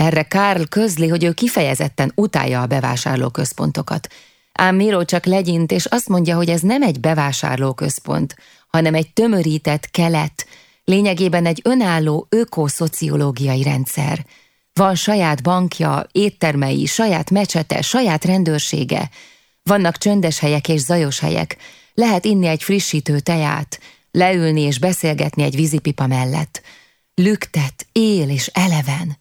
erre Karl közli, hogy ő kifejezetten utálja a bevásárlóközpontokat. Ám Miro csak legyint, és azt mondja, hogy ez nem egy bevásárlóközpont, hanem egy tömörített kelet, lényegében egy önálló ökoszociológiai rendszer. Van saját bankja, éttermei, saját mecsete, saját rendőrsége. Vannak csöndes helyek és zajos helyek. Lehet inni egy frissítő teját, leülni és beszélgetni egy vízipipa mellett. Lüktet, él és eleven.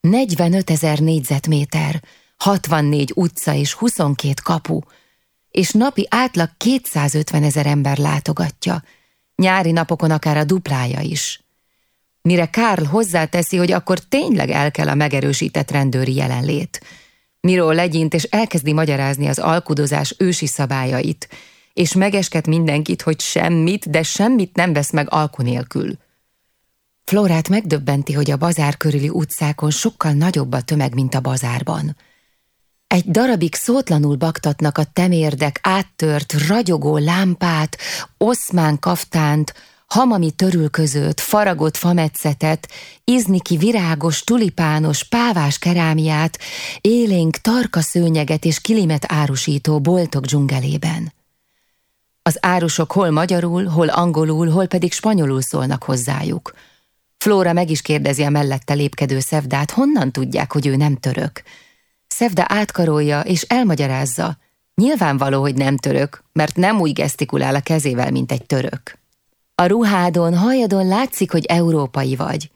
45 ezer négyzetméter, 64 utca és 22 kapu, és napi átlag 250 ezer ember látogatja, nyári napokon akár a duplája is. mire Karl hozzáteszi, hogy akkor tényleg el kell a megerősített rendőri jelenlét. Miró legyint és elkezdi magyarázni az alkudozás ősi szabályait, és megesket mindenkit, hogy semmit, de semmit nem vesz meg alku nélkül. Florát megdöbbenti, hogy a bazár körüli utcákon sokkal nagyobb a tömeg, mint a bazárban. Egy darabig szótlanul baktatnak a temérdek áttört, ragyogó lámpát, oszmán kaftánt, hamami törülközőt, faragott fametszetet, izniki virágos, tulipános, pávás kerámiát, élénk tarka szőnyeget és kilimet árusító boltok dzsungelében. Az árusok hol magyarul, hol angolul, hol pedig spanyolul szólnak hozzájuk. Flóra meg is kérdezi a mellette lépkedő Szevdát, honnan tudják, hogy ő nem török. Szevda átkarolja és elmagyarázza. Nyilvánvaló, hogy nem török, mert nem úgy gesztikulál a kezével, mint egy török. A ruhádon, hajadon látszik, hogy európai vagy.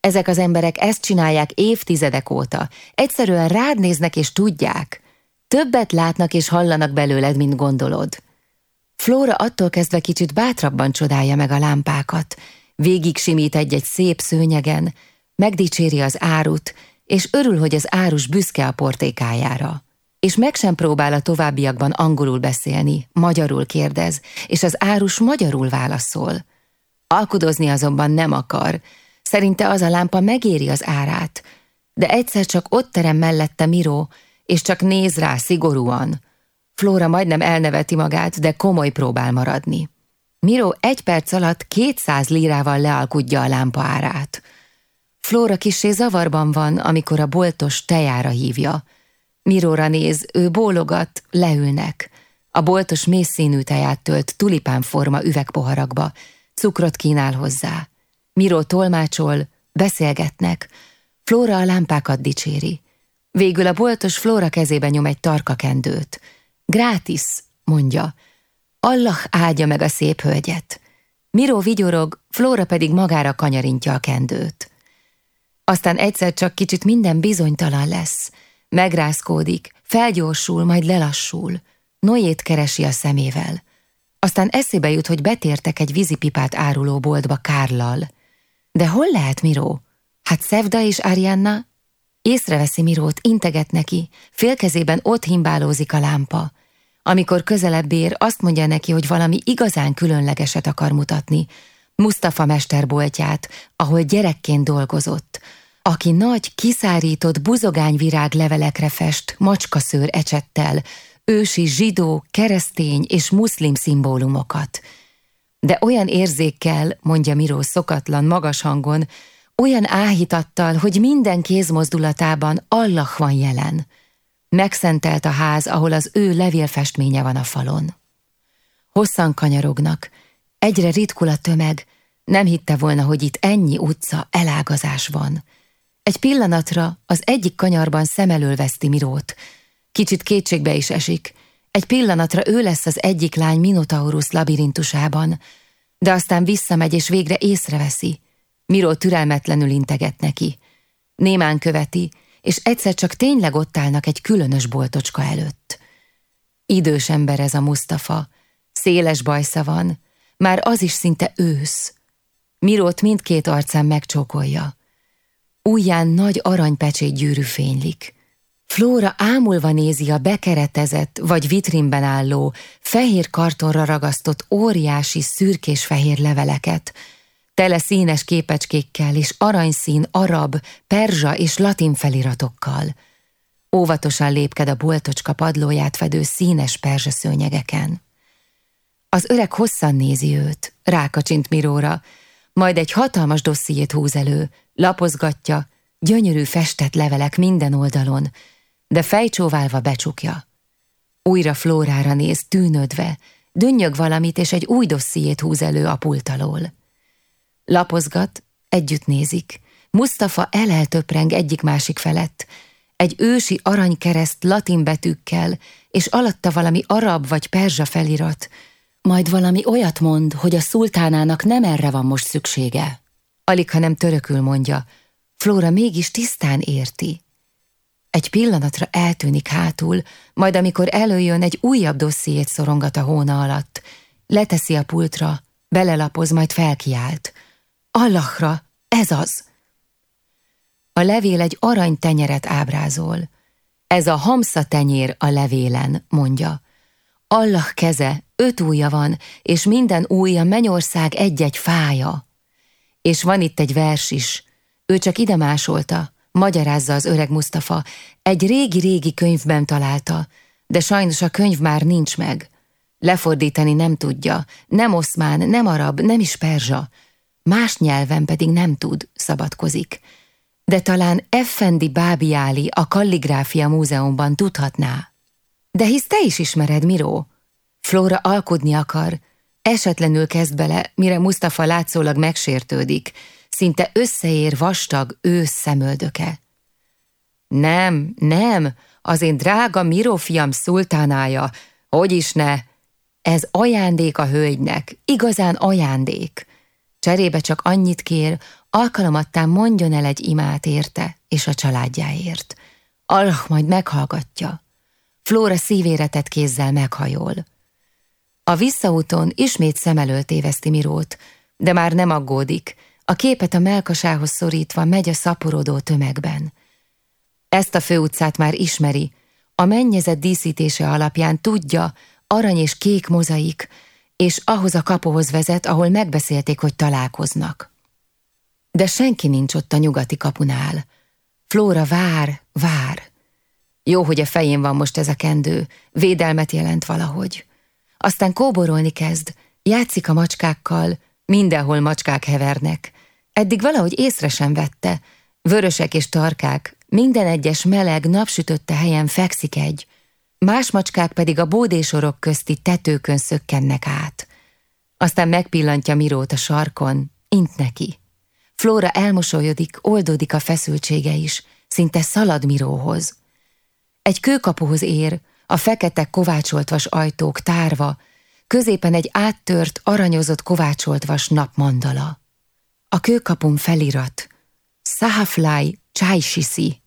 Ezek az emberek ezt csinálják évtizedek óta. Egyszerűen rád néznek és tudják. Többet látnak és hallanak belőled, mint gondolod. Flóra attól kezdve kicsit bátrabban csodálja meg a lámpákat. Végig simít egy-egy szép szőnyegen, megdicséri az árut, és örül, hogy az árus büszke a portékájára. És meg sem próbál a továbbiakban angolul beszélni, magyarul kérdez, és az árus magyarul válaszol. Alkudozni azonban nem akar, szerinte az a lámpa megéri az árát, de egyszer csak ott terem mellette Miró, és csak néz rá szigorúan. Flóra majdnem elneveti magát, de komoly próbál maradni. Miró egy perc alatt kétszáz lírával lealkudja a lámpa árát. Flóra kisé zavarban van, amikor a boltos tejára hívja. Miróra néz, ő bólogat, leülnek. A boltos mészszínű teját tölt tulipánforma üvegpoharakba, cukrot kínál hozzá. Miró tolmácsol, beszélgetnek, Flóra a lámpákat dicséri. Végül a boltos Flóra kezébe nyom egy tarka kendőt. Grátis, mondja. Allah áldja meg a szép hölgyet. Miró vigyorog, Flóra pedig magára kanyarintja a kendőt. Aztán egyszer csak kicsit minden bizonytalan lesz. Megrázkódik, felgyorsul, majd lelassul. Noét keresi a szemével. Aztán eszébe jut, hogy betértek egy vízipipát áruló boltba Kárlal. De hol lehet Miró? Hát Szevda és Arianna? Észreveszi Mirót, integet neki, félkezében ott himbálózik a lámpa. Amikor közelebb ér, azt mondja neki, hogy valami igazán különlegeset akar mutatni, Mustafa mesterboltját, ahol gyerekként dolgozott, aki nagy, kiszárított buzogányvirág levelekre fest macskaszőr ecsettel, ősi zsidó, keresztény és muszlim szimbólumokat. De olyan érzékkel, mondja Miró szokatlan, magas hangon, olyan áhítattal, hogy minden kézmozdulatában Allah van jelen. Megszentelt a ház, ahol az ő levélfestménye van a falon. Hosszan kanyarognak, egyre ritkul a tömeg, nem hitte volna, hogy itt ennyi utca, elágazás van. Egy pillanatra az egyik kanyarban szem elől veszti Mirót. Kicsit kétségbe is esik. Egy pillanatra ő lesz az egyik lány Minotaurus labirintusában, de aztán visszamegy és végre észreveszi. Miró türelmetlenül integet neki. Némán követi, és egyszer csak tényleg ott állnak egy különös boltocska előtt. Idős ember ez a Mustafa, széles bajsza van, már az is szinte ősz. Mirót mindkét arcán megcsókolja. Újján nagy aranypecsét gyűrű fénylik. Flóra ámulva nézi a bekeretezett vagy vitrinben álló, fehér kartonra ragasztott óriási szürkés-fehér leveleket, tele színes képecskékkel és aranyszín arab, perzsa és latin feliratokkal. Óvatosan lépked a boltocska padlóját fedő színes perzsa szőnyegeken. Az öreg hosszan nézi őt, rákacsint Miróra, majd egy hatalmas dossziét húz elő, lapozgatja, gyönyörű festett levelek minden oldalon, de fejcsóválva becsukja. Újra Flórára néz, tűnödve, dünnyög valamit, és egy új dossziét húz elő a pult alól. Lapozgat, együtt nézik. Mustafa eleltöpreng egyik-másik felett. Egy ősi aranykereszt latin betűkkel, és alatta valami arab vagy perzsa felirat, majd valami olyat mond, hogy a szultánának nem erre van most szüksége. Alig, ha nem törökül mondja, Flóra mégis tisztán érti. Egy pillanatra eltűnik hátul, majd amikor előjön, egy újabb dossziét szorongat a hóna alatt. Leteszi a pultra, belelapoz, majd felkiált. Allahra, ez az. A levél egy arany tenyeret ábrázol. Ez a hamsza tenyér a levélen, mondja. Allah keze, öt ujja van, és minden ujja mennyország egy-egy fája. És van itt egy vers is. Ő csak ide másolta, magyarázza az öreg Mustafa. Egy régi-régi könyvben találta, de sajnos a könyv már nincs meg. Lefordítani nem tudja, nem oszmán, nem arab, nem is perzsa. Más nyelven pedig nem tud, szabadkozik. De talán Effendi Bábiáli a Kalligráfia Múzeumban tudhatná. De hisz te is ismered, Miró? Flóra alkudni akar, esetlenül kezd bele, mire Mustafa látszólag megsértődik, szinte összeér vastag ősz szemöldöke. Nem, nem, az én drága Miró fiam szultánája, hogy is ne, ez ajándék a hölgynek, igazán ajándék. Cserébe csak annyit kér, alkalomattán mondjon el egy imát érte és a családjáért. Allah majd meghallgatja. Flóra szívére tett kézzel meghajol. A visszaúton ismét szem előtt éveszti Mirót, de már nem aggódik, a képet a melkasához szorítva megy a szaporodó tömegben. Ezt a főutcát már ismeri, a mennyezet díszítése alapján tudja, arany és kék mozaik, és ahhoz a kapuhoz vezet, ahol megbeszélték, hogy találkoznak. De senki nincs ott a nyugati kapunál. Flóra vár, vár. Jó, hogy a fején van most ez a kendő, védelmet jelent valahogy. Aztán kóborolni kezd, játszik a macskákkal, mindenhol macskák hevernek. Eddig valahogy észre sem vette, vörösek és tarkák, minden egyes meleg, napsütötte helyen fekszik egy, más macskák pedig a bódésorok közti tetőkön szökkennek át. Aztán megpillantja Mirót a sarkon, int neki. Flóra elmosolyodik, oldódik a feszültsége is, szinte szalad Miróhoz. Egy kőkapuhoz ér, a fekete kovácsolt vas ajtók tárva, középen egy áttört, aranyozott kovácsolt vas napmandala. A kőkapun felirat, Sahaflai Csájsiszi.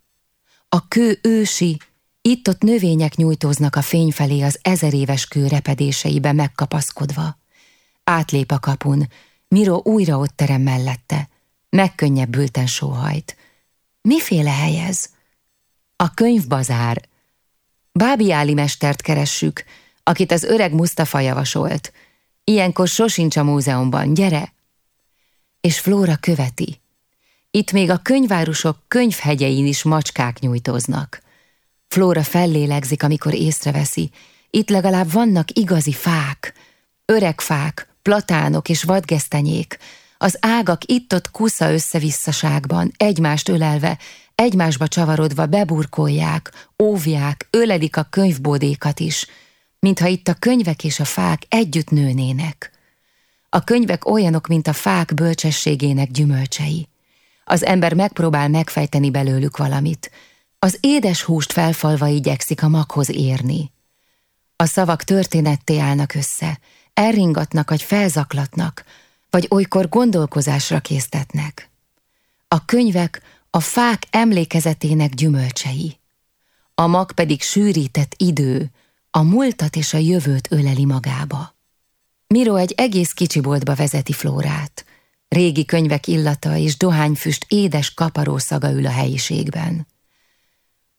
A kő ősi, itt-ott növények nyújtóznak a fény felé az ezer éves kő repedéseibe megkapaszkodva. Átlép a kapun, Miro újra ott terem mellette. Megkönnyebbülten sóhajt. Miféle hely ez? A könyvbazár. Bábi Áli mestert keressük, akit az öreg Mustafa javasolt. Ilyenkor sosincs a múzeumban, gyere! És Flóra követi. Itt még a könyvárusok könyvhegyein is macskák nyújtóznak. Flóra fellélegzik, amikor észreveszi. Itt legalább vannak igazi fák, öreg fák, platánok és vadgesztenyék. Az ágak itt-ott kusza összevisszaságban, egymást ölelve, egymásba csavarodva beburkolják, óvják, öledik a könyvbódékat is, mintha itt a könyvek és a fák együtt nőnének. A könyvek olyanok, mint a fák bölcsességének gyümölcsei. Az ember megpróbál megfejteni belőlük valamit, az édes húst felfalva igyekszik a maghoz érni. A szavak történetté állnak össze, elringatnak vagy felzaklatnak, vagy olykor gondolkozásra késztetnek. A könyvek a fák emlékezetének gyümölcsei. A mag pedig sűrített idő, a múltat és a jövőt öleli magába. Miro egy egész kicsi boltba vezeti Flórát. Régi könyvek illata és dohányfüst édes kaparó szaga ül a helyiségben.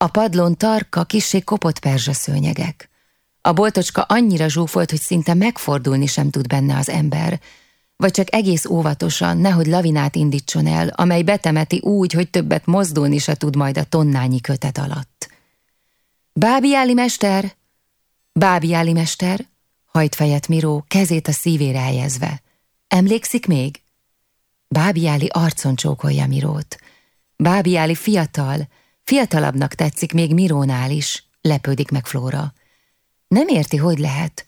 A padlón tarka, kissé kopott szőnyegek. A boltocska annyira zsúfolt, hogy szinte megfordulni sem tud benne az ember, vagy csak egész óvatosan, nehogy lavinát indítson el, amely betemeti úgy, hogy többet mozdulni se tud majd a tonnányi kötet alatt. Bábiáli mester! Bábiáli mester! Hajt fejet Miró, kezét a szívére helyezve. Emlékszik még? Bábiáli arcon csókolja Mirót. Bábiáli fiatal, Fiatalabbnak tetszik még Mirónál is, lepődik meg Flóra. Nem érti, hogy lehet.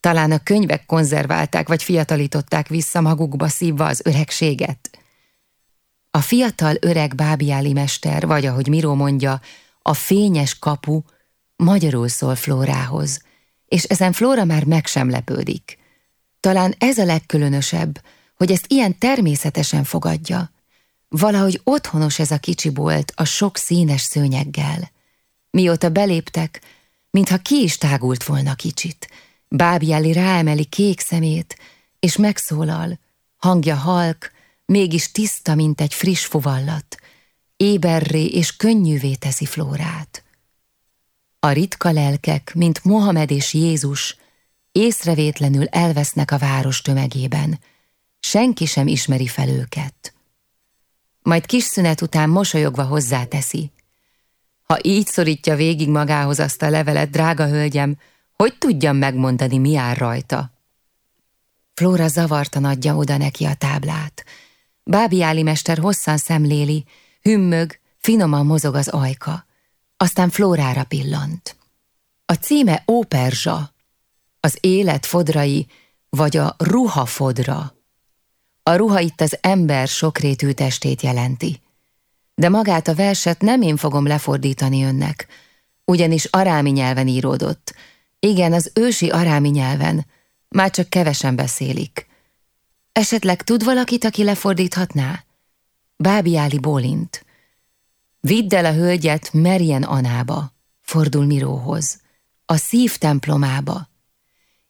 Talán a könyvek konzerválták vagy fiatalították vissza magukba szívva az öregséget. A fiatal öreg bábiáli mester, vagy ahogy Miró mondja, a fényes kapu magyarul szól Flórához, és ezen Flóra már meg sem lepődik. Talán ez a legkülönösebb, hogy ezt ilyen természetesen fogadja. Valahogy otthonos ez a kicsi bolt a sok színes szőnyeggel. Mióta beléptek, mintha ki is tágult volna kicsit. Bábjelli ráemeli kék szemét, és megszólal, hangja halk, mégis tiszta, mint egy friss fuvallat, éberré és könnyűvé teszi Flórát. A ritka lelkek, mint Mohamed és Jézus, észrevétlenül elvesznek a város tömegében. Senki sem ismeri fel őket. Majd kis szünet után mosolyogva hozzáteszi. Ha így szorítja végig magához azt a levelet, drága hölgyem, hogy tudjam megmondani, mi áll rajta? Flóra zavartan adja oda neki a táblát. Bábi mester hosszan szemléli, hümmög, finoman mozog az ajka. Aztán Flórára pillant. A címe Óperzsa, az élet fodrai, vagy a ruha fodra. A ruha itt az ember sokrétű testét jelenti. De magát a verset nem én fogom lefordítani önnek, ugyanis arámi nyelven íródott. Igen, az ősi arámi nyelven, már csak kevesen beszélik. Esetleg tud valakit, aki lefordíthatná? Bábiáli bólint. Vidd el a hölgyet Merjen Anába, fordul Miróhoz, a szív templomába,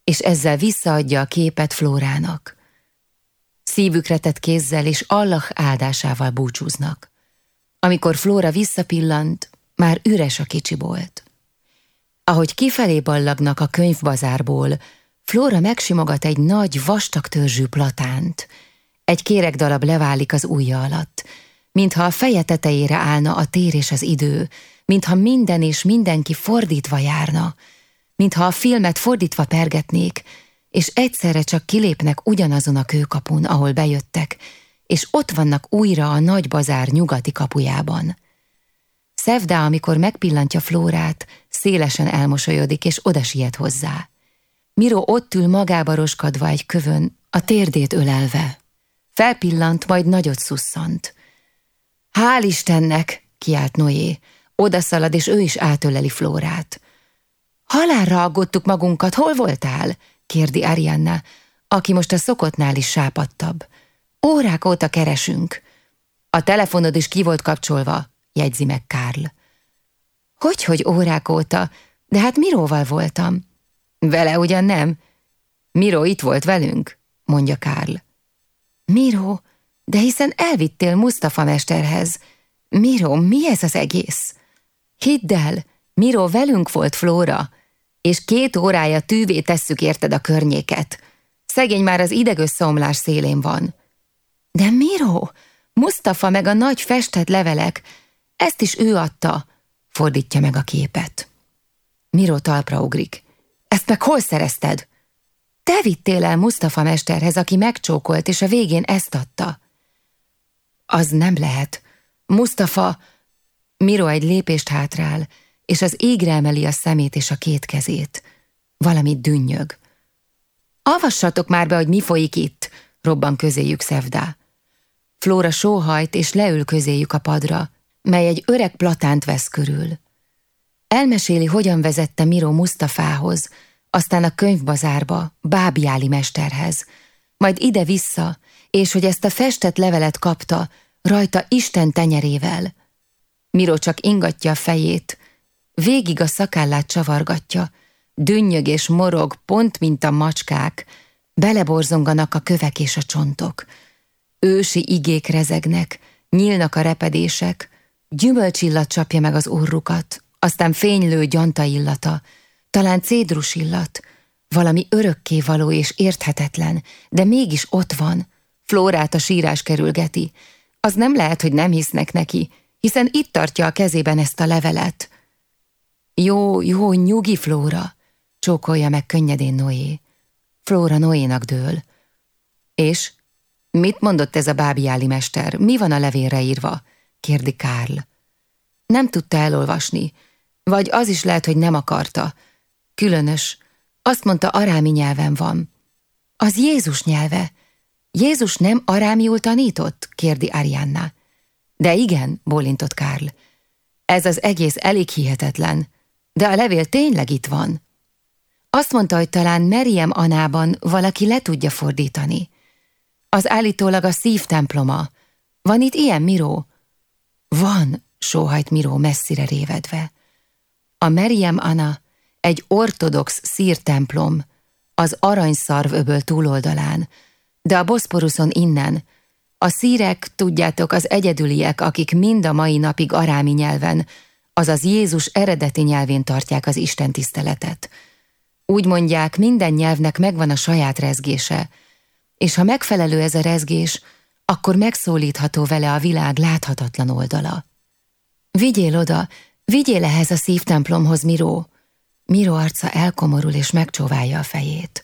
és ezzel visszaadja a képet Flórának. Szívükre tett kézzel és Allah áldásával búcsúznak. Amikor Flóra visszapillant, már üres a kicsi bolt. Ahogy kifelé ballagnak a könyvbazárból, Flóra megsimogat egy nagy, vastag törzsű platánt. Egy kéregdarab leválik az ujja alatt, mintha a feje tetejére állna a tér és az idő, mintha minden és mindenki fordítva járna, mintha a filmet fordítva pergetnék, és egyszerre csak kilépnek ugyanazon a kőkapun, ahol bejöttek, és ott vannak újra a nagy bazár nyugati kapujában. Szevda, amikor megpillantja Flórát, szélesen elmosolyodik, és oda siet hozzá. Miro ott ül magába roskadva egy kövön, a térdét ölelve. Felpillant, majd nagyot szusszant. Hál' Istennek, kiált Noé. Oda szalad, és ő is átöleli Flórát. Halálra aggódtuk magunkat, hol voltál? Kérdi Arianna, aki most a szokottnál is sápadtabb. Órák óta keresünk. A telefonod is ki volt kapcsolva, jegyzi meg Kárl. Hogy, hogy órák óta? De hát Miróval voltam. Vele ugyan nem. Miró itt volt velünk, mondja Kárl. Miró, de hiszen elvittél Mustafa mesterhez. Miró, mi ez az egész? Hidd el, Miró velünk volt Flóra, és két órája tűvé tesszük érted a környéket. Szegény már az idegösszeomlás szélén van. De Miró, Mustafa meg a nagy festett levelek, ezt is ő adta, fordítja meg a képet. Miró talpra ugrik. Ezt meg hol szerezted? Te vittél el Mustafa mesterhez, aki megcsókolt, és a végén ezt adta. Az nem lehet. Mustafa... Miro egy lépést hátrál, és az égre emeli a szemét és a két kezét. Valamit dünnyög. Avassatok már be, hogy mi folyik itt, robban közéjük Szevdá. Flóra sóhajt és leül közéjük a padra, mely egy öreg platánt vesz körül. Elmeséli, hogyan vezette Miro Mustafához, aztán a könyvbazárba, Bábiáli mesterhez, majd ide-vissza, és hogy ezt a festett levelet kapta, rajta Isten tenyerével. Miro csak ingatja a fejét, végig a szakállát csavargatja, dünnyög és morog, pont mint a macskák, beleborzonganak a kövek és a csontok. Ősi igék rezegnek, nyílnak a repedések, gyümölcsillat csapja meg az orrukat, aztán fénylő gyanta illata, talán cédrus illat, valami örökké való és érthetetlen, de mégis ott van. Flórát a sírás kerülgeti. Az nem lehet, hogy nem hisznek neki, hiszen itt tartja a kezében ezt a levelet. Jó, jó, nyugi, Flóra, csókolja meg könnyedén Noé. Flóra Noénak dől. És? Mit mondott ez a bábiáli mester? Mi van a levélre írva? kérdi Kárl. Nem tudta elolvasni, vagy az is lehet, hogy nem akarta. Különös. Azt mondta, arámi nyelven van. Az Jézus nyelve. Jézus nem arámiul tanított? kérdi Arianna. De igen, bólintott Kárl. Ez az egész elég hihetetlen. De a levél tényleg itt van. Azt mondta, hogy talán Meriem Anában valaki le tudja fordítani. Az állítólag a szív temploma. Van itt ilyen, Miró? Van, sóhajt Miró messzire révedve. A Meriem Ana egy ortodox szírtemplom az aranyszarvöböl túloldalán, de a Boszporuszon innen, A szírek, tudjátok, az egyedüliek, akik mind a mai napig arámi nyelven, azaz Jézus eredeti nyelvén tartják az Isten tiszteletet. Úgy mondják, minden nyelvnek megvan a saját rezgése, és ha megfelelő ez a rezgés, akkor megszólítható vele a világ láthatatlan oldala. Vigyél oda, vigyél ehhez a szívtemplomhoz, Miró. Miró arca elkomorul és megcsóválja a fejét.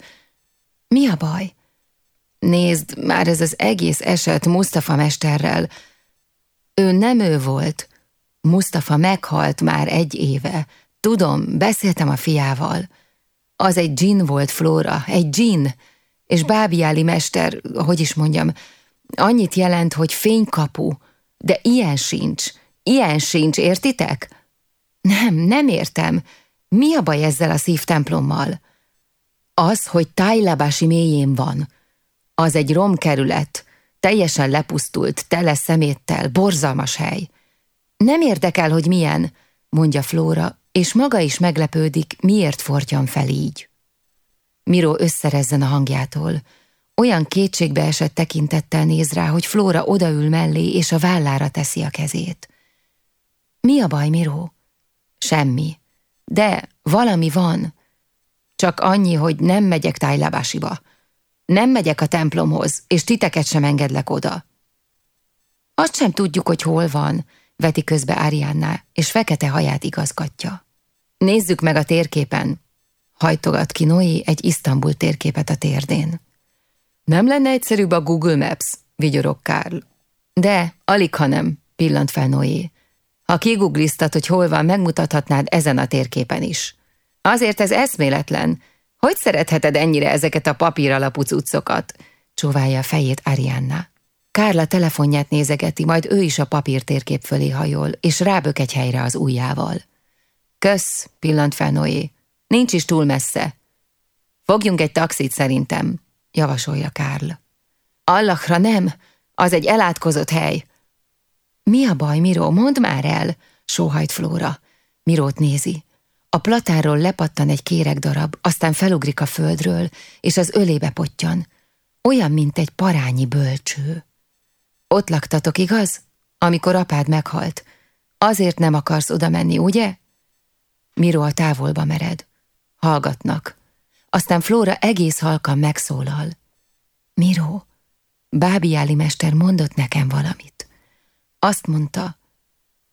Mi a baj? Nézd, már ez az egész eset Mustafa mesterrel. Ő nem ő volt. Mustafa meghalt már egy éve. Tudom, beszéltem a fiával. Az egy dzsin volt, Flóra, egy dzsin. És Bábiáli mester, hogy is mondjam, annyit jelent, hogy fénykapu, de ilyen sincs. Ilyen sincs, értitek? Nem, nem értem. Mi a baj ezzel a szívtemplommal? Az, hogy Tájlebási mélyén van. Az egy romkerület, teljesen lepusztult, tele szeméttel, borzalmas hely. Nem érdekel, hogy milyen, mondja Flóra, és maga is meglepődik, miért fortyan fel így. Miró összerezzen a hangjától. Olyan kétségbe esett tekintettel néz rá, hogy Flóra odaül mellé, és a vállára teszi a kezét. Mi a baj, Miró? Semmi. De valami van. Csak annyi, hogy nem megyek tájlábásiba. Nem megyek a templomhoz, és titeket sem engedlek oda. Azt sem tudjuk, hogy hol van, veti közbe Ariánná, és fekete haját igazgatja. Nézzük meg a térképen. Hajtogat ki Noé egy Isztambul térképet a térdén. Nem lenne egyszerűbb a Google Maps, vigyorog Karl. De, alig ha nem, pillant fel Noé. Ha kigugliztat, hogy hol van, megmutathatnád ezen a térképen is. Azért ez eszméletlen. Hogy szeretheted ennyire ezeket a papír alapú cuccokat? Csóválja a fejét Arianna. Kárla telefonját nézegeti, majd ő is a papír térkép fölé hajol, és rábök egy helyre az ujjával. Kösz, pillant fel Noé. Nincs is túl messze. Fogjunk egy taxit szerintem, javasolja Kárl. Allahra nem, az egy elátkozott hely. Mi a baj, Miró, mondd már el, sóhajt Flóra. Mirót nézi. A platáról lepattan egy kérek darab, aztán felugrik a földről, és az ölébe pottyan. Olyan, mint egy parányi bölcső. Ott laktatok, igaz? Amikor apád meghalt. Azért nem akarsz oda menni, ugye? Miró a távolba mered. Hallgatnak. Aztán Flóra egész halkan megszólal. Miró, Bábiáli mester mondott nekem valamit. Azt mondta,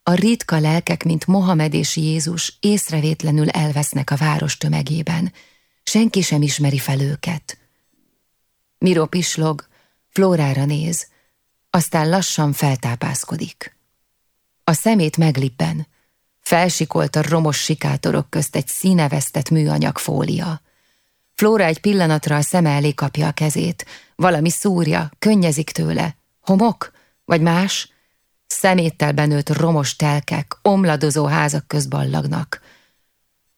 a ritka lelkek, mint Mohamed és Jézus észrevétlenül elvesznek a város tömegében. Senki sem ismeri fel őket. Miro pislog, Flórára néz, aztán lassan feltápászkodik. A szemét meglibben, felsikolt a romos sikátorok közt egy színevesztett műanyag fólia. Flóra egy pillanatra a szeme elé kapja a kezét, valami szúrja, könnyezik tőle. Homok? Vagy más? Szeméttel benőtt romos telkek, omladozó házak közballagnak.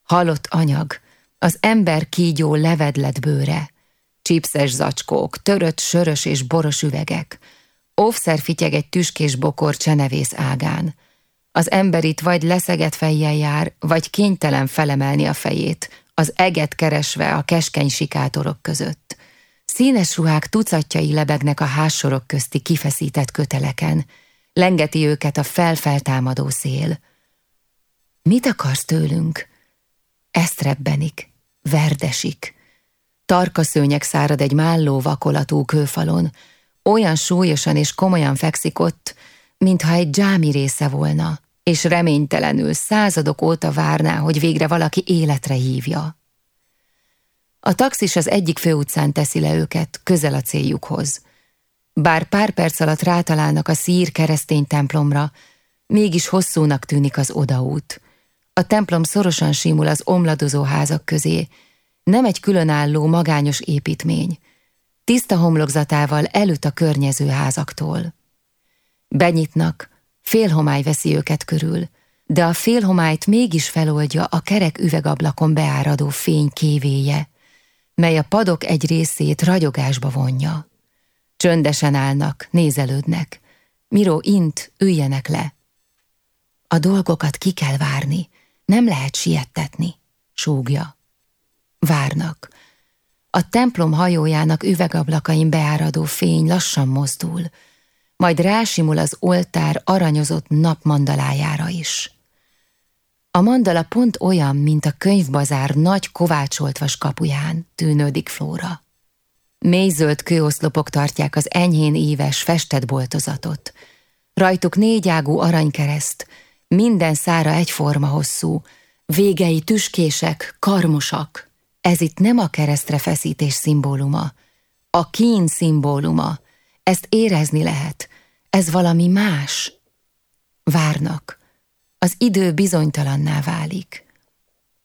Halott anyag, az ember kígyó levedlet bőre, csípszes zacskók, törött sörös és boros üvegek, óvszer fityeg egy tüskés bokor csenevész ágán. Az ember itt vagy leszegett fejjel jár, vagy kénytelen felemelni a fejét, az eget keresve a keskeny sikátorok között. Színes ruhák tucatjai lebegnek a házsorok közti kifeszített köteleken, lengeti őket a felfeltámadó szél. Mit akarsz tőlünk? Ezt rebbenik, verdesik. Tarka szőnyek szárad egy málló vakolatú kőfalon, olyan súlyosan és komolyan fekszik ott, mintha egy dzsámi része volna, és reménytelenül századok óta várná, hogy végre valaki életre hívja. A taxis az egyik főutcán teszi le őket, közel a céljukhoz. Bár pár perc alatt rátalálnak a szír keresztény templomra, mégis hosszúnak tűnik az odaút. A templom szorosan simul az omladozó házak közé, nem egy különálló, magányos építmény. Tiszta homlokzatával előtt a környező házaktól. Benyitnak, félhomály veszi őket körül, de a félhomályt mégis feloldja a kerek üvegablakon beáradó fény kévéje, mely a padok egy részét ragyogásba vonja. Csöndesen állnak, nézelődnek. Miró int, üljenek le. A dolgokat ki kell várni, nem lehet siettetni, súgja. Várnak. A templom hajójának üvegablakain beáradó fény lassan mozdul. majd rásimul az oltár aranyozott napmandalájára is. A mandala pont olyan, mint a könyvbazár nagy kovácsolt vas kapuján, tűnődik Flóra. Mélyzöld kőoszlopok tartják az enyhén íves, festett boltozatot. Rajtuk négyágú aranykereszt, minden szára egyforma hosszú, végei tüskések, karmosak. Ez itt nem a keresztre feszítés szimbóluma, a kín szimbóluma. Ezt érezni lehet. Ez valami más. Várnak. Az idő bizonytalanná válik.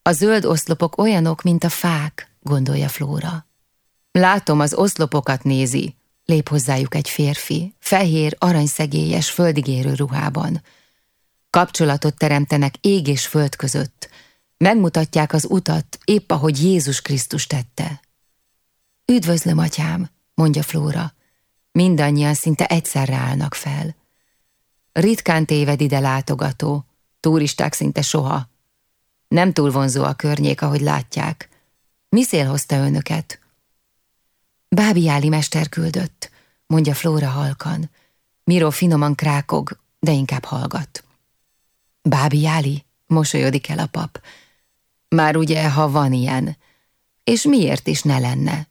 A zöld oszlopok olyanok, mint a fák, gondolja Flóra. Látom, az oszlopokat nézi, lép hozzájuk egy férfi, fehér, aranyszegélyes, földigérő ruhában. Kapcsolatot teremtenek ég és föld között, megmutatják az utat, épp ahogy Jézus Krisztus tette. Üdvözlöm, atyám, mondja Flóra. Mindannyian szinte egyszerre állnak fel. Ritkán téved ide látogató, turisták szinte soha. Nem túl vonzó a környék, ahogy látják. Mi szél hozta önöket? Bábiáli mester küldött, mondja Flóra halkan. Miro finoman krákog, de inkább hallgat. Bábiáli? Mosolyodik el a pap. Már ugye, ha van ilyen. És miért is ne lenne?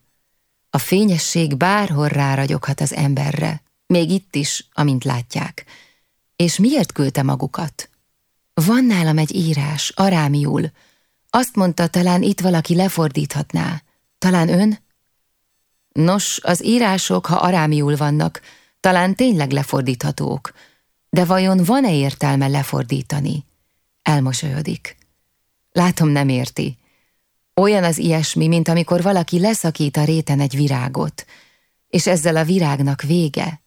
A fényesség bárhol ráragyoghat az emberre, még itt is, amint látják. És miért küldte magukat? Van nálam egy írás, arámiul. Azt mondta, talán itt valaki lefordíthatná. Talán ön? Nos, az írások, ha arámiul vannak, talán tényleg lefordíthatók. De vajon van-e értelme lefordítani? Elmosolyodik. Látom, nem érti. Olyan az ilyesmi, mint amikor valaki leszakít a réten egy virágot, és ezzel a virágnak vége.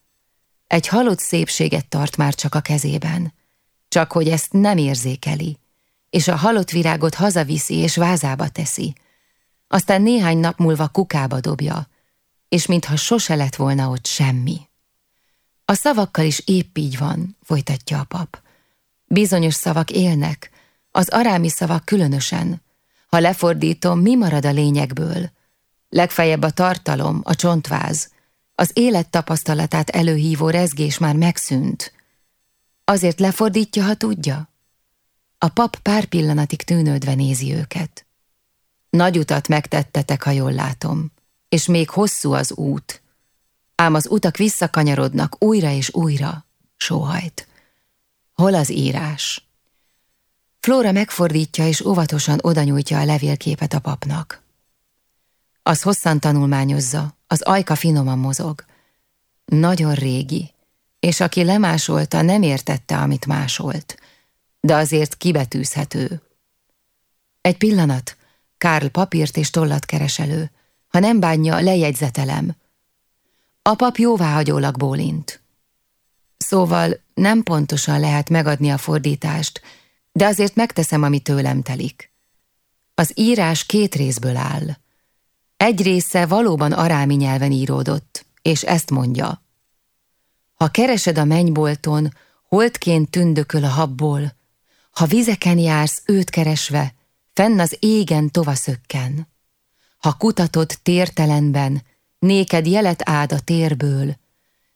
Egy halott szépséget tart már csak a kezében, csak hogy ezt nem érzékeli, és a halott virágot hazaviszi és vázába teszi. Aztán néhány nap múlva kukába dobja, és mintha sose lett volna ott semmi. A szavakkal is épp így van, folytatja a pap. Bizonyos szavak élnek, az arámi szavak különösen, ha lefordítom, mi marad a lényegből? Legfeljebb a tartalom, a csontváz. Az élet tapasztalatát előhívó rezgés már megszűnt. Azért lefordítja, ha tudja? A pap pár pillanatig tűnődve nézi őket. Nagy utat megtettetek, ha jól látom, és még hosszú az út. Ám az utak visszakanyarodnak újra és újra, sóhajt. Hol az írás? Flóra megfordítja és óvatosan odanyújtja a levélképet a papnak. Az hosszan tanulmányozza, az ajka finoman mozog. Nagyon régi, és aki lemásolta, nem értette, amit másolt, de azért kibetűzhető. Egy pillanat, Kárl papírt és tollat keres elő. Ha nem bánja, lejegyzetelem. A pap jóváhagyólag bólint. Szóval nem pontosan lehet megadni a fordítást, de azért megteszem, ami tőlem telik. Az írás két részből áll. Egy része valóban arámi nyelven íródott, és ezt mondja. Ha keresed a mennybolton, holdként tündököl a habból, ha vizeken jársz őt keresve, fenn az égen tova szökken. Ha kutatod tértelenben, néked jelet ád a térből,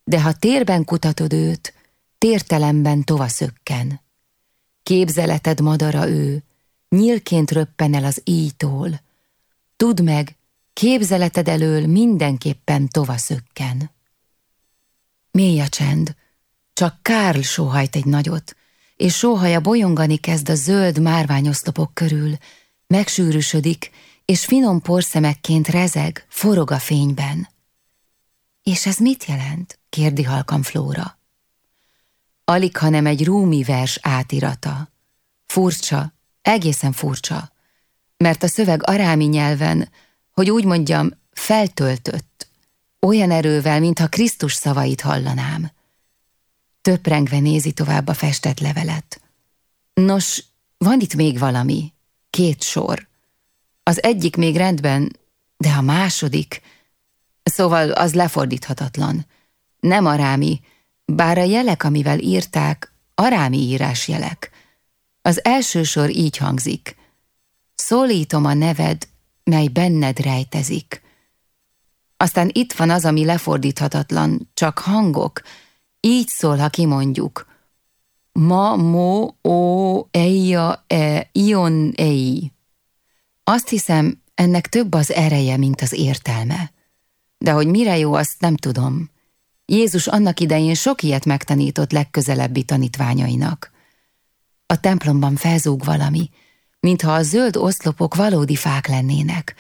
de ha térben kutatod őt, tértelenben tova szökken. Képzeleted madara ő, nyílként röppen el az íjtól. Tudd meg, képzeleted elől mindenképpen tova szökken. Mély a csend, csak Kárl sóhajt egy nagyot, és sóhaja bolyongani kezd a zöld márványoszlopok körül, megsűrűsödik, és finom porszemekként rezeg, forog a fényben. És ez mit jelent? kérdi halkan Flóra alig hanem egy rúmi vers átirata. Furcsa, egészen furcsa, mert a szöveg arámi nyelven, hogy úgy mondjam, feltöltött, olyan erővel, mintha Krisztus szavait hallanám. Töprengve nézi tovább a festett levelet. Nos, van itt még valami, két sor. Az egyik még rendben, de a második, szóval az lefordíthatatlan. Nem arámi, bár a jelek, amivel írták, arámi írásjelek. Az első sor így hangzik. Szólítom a neved, mely benned rejtezik. Aztán itt van az, ami lefordíthatatlan, csak hangok, így szól, ha kimondjuk. Ma, mo, o, eia, e, ion, ei. Azt hiszem, ennek több az ereje, mint az értelme. De hogy mire jó, azt nem tudom. Jézus annak idején sok ilyet megtanított legközelebbi tanítványainak. A templomban felzúg valami, mintha a zöld oszlopok valódi fák lennének.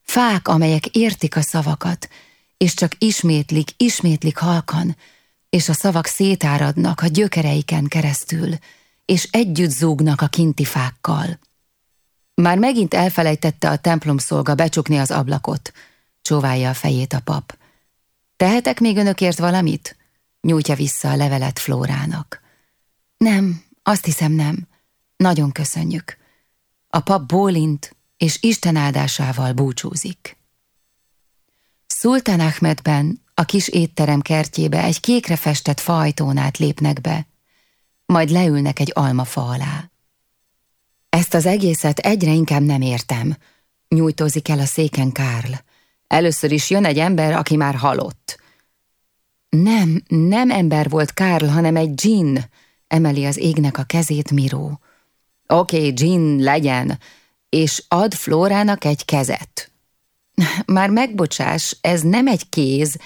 Fák, amelyek értik a szavakat, és csak ismétlik, ismétlik halkan, és a szavak szétáradnak a gyökereiken keresztül, és együtt zúgnak a kinti fákkal. Már megint elfelejtette a templom szolga becsukni az ablakot, csóválja a fejét a pap. Tehetek még önökért valamit? Nyújtja vissza a levelet Flórának. Nem, azt hiszem nem. Nagyon köszönjük. A pap bólint, és Isten áldásával búcsúzik. Szultán Ahmedben a kis étterem kertjébe egy kékre festett faajtón át lépnek be, majd leülnek egy almafa alá. Ezt az egészet egyre inkább nem értem, nyújtózik el a széken Kárl. Először is jön egy ember, aki már halott. Nem, nem ember volt Kárl, hanem egy dzsinn, emeli az égnek a kezét Miró. Oké, okay, dzsinn legyen, és ad Flórának egy kezet. [laughs] Már megbocsás, ez nem egy kéz,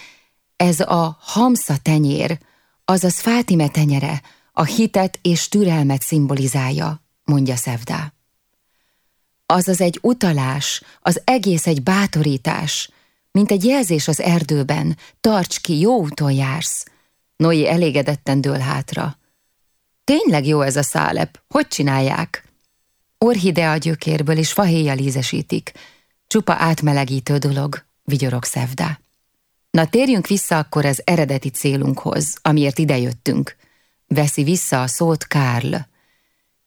ez a hamsza tenyér, azaz Fátime tenyere, a hitet és türelmet szimbolizálja, mondja Szevdá. Azaz egy utalás, az egész egy bátorítás, mint egy jelzés az erdőben, tarts ki, jó úton jársz. Noé elégedetten dől hátra. Tényleg jó ez a szálep, hogy csinálják? Orhidea gyökérből és fahéjjal ízesítik. Csupa átmelegítő dolog, vigyorog Szevdá. Na térjünk vissza akkor az eredeti célunkhoz, amiért idejöttünk. Veszi vissza a szót Kárl.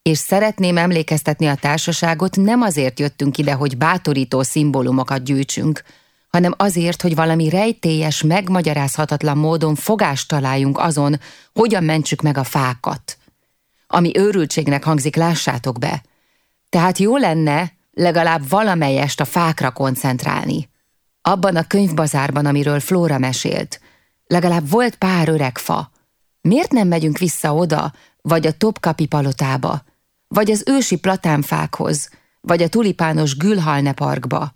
És szeretném emlékeztetni a társaságot, nem azért jöttünk ide, hogy bátorító szimbólumokat gyűjtsünk, hanem azért, hogy valami rejtélyes, megmagyarázhatatlan módon fogást találjunk azon, hogyan mentsük meg a fákat. Ami őrültségnek hangzik, lássátok be. Tehát jó lenne legalább valamelyest a fákra koncentrálni. Abban a könyvbazárban, amiről Flóra mesélt, legalább volt pár öreg fa. Miért nem megyünk vissza oda, vagy a Topkapi palotába, vagy az ősi platánfákhoz, vagy a tulipános Gülhalne parkba?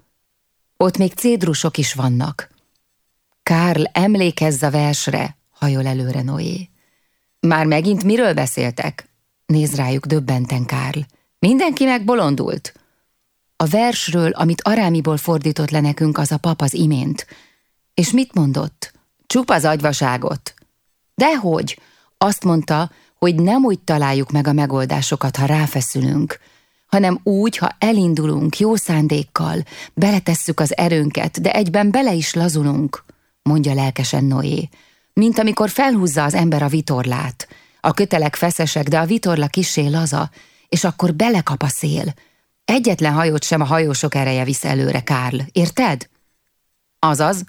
Ott még cédrusok is vannak. Kárl, emlékezz a versre, hajol előre Noé. Már megint miről beszéltek? Néz rájuk döbbenten Kárl. Mindenki megbolondult. A versről, amit arámiból fordított le nekünk az a pap az imént. És mit mondott? Csupa az agyvaságot. Dehogy? Azt mondta, hogy nem úgy találjuk meg a megoldásokat, ha ráfeszülünk, hanem úgy, ha elindulunk jó szándékkal, beletesszük az erőnket, de egyben bele is lazulunk, mondja lelkesen Noé, mint amikor felhúzza az ember a vitorlát. A kötelek feszesek, de a vitorla kisé laza, és akkor belekap a szél, Egyetlen hajót sem a hajósok ereje visz előre, Kárl, érted? Azaz,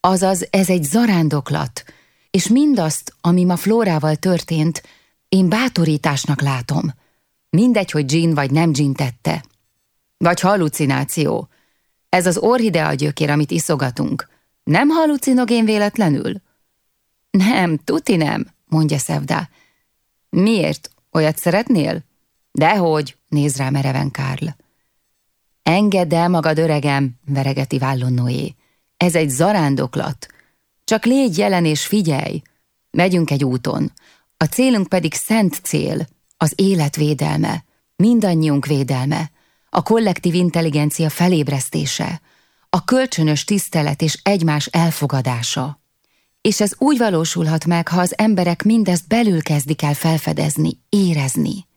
azaz ez egy zarándoklat, és mindazt, ami ma Flórával történt, én bátorításnak látom. Mindegy, hogy Jean vagy nem Jean tette. Vagy hallucináció. Ez az orhidea gyökér, amit iszogatunk. Nem hallucinogén véletlenül? Nem, tuti nem, mondja Szevdá. Miért? Olyat szeretnél? Dehogy, néz rá mereven Kárl. Engedd el magad, öregem, veregeti vállon Noé. Ez egy zarándoklat. Csak légy jelen és figyelj. Megyünk egy úton. A célunk pedig szent cél, az élet védelme, mindannyiunk védelme, a kollektív intelligencia felébresztése, a kölcsönös tisztelet és egymás elfogadása. És ez úgy valósulhat meg, ha az emberek mindezt belül kezdik el felfedezni, érezni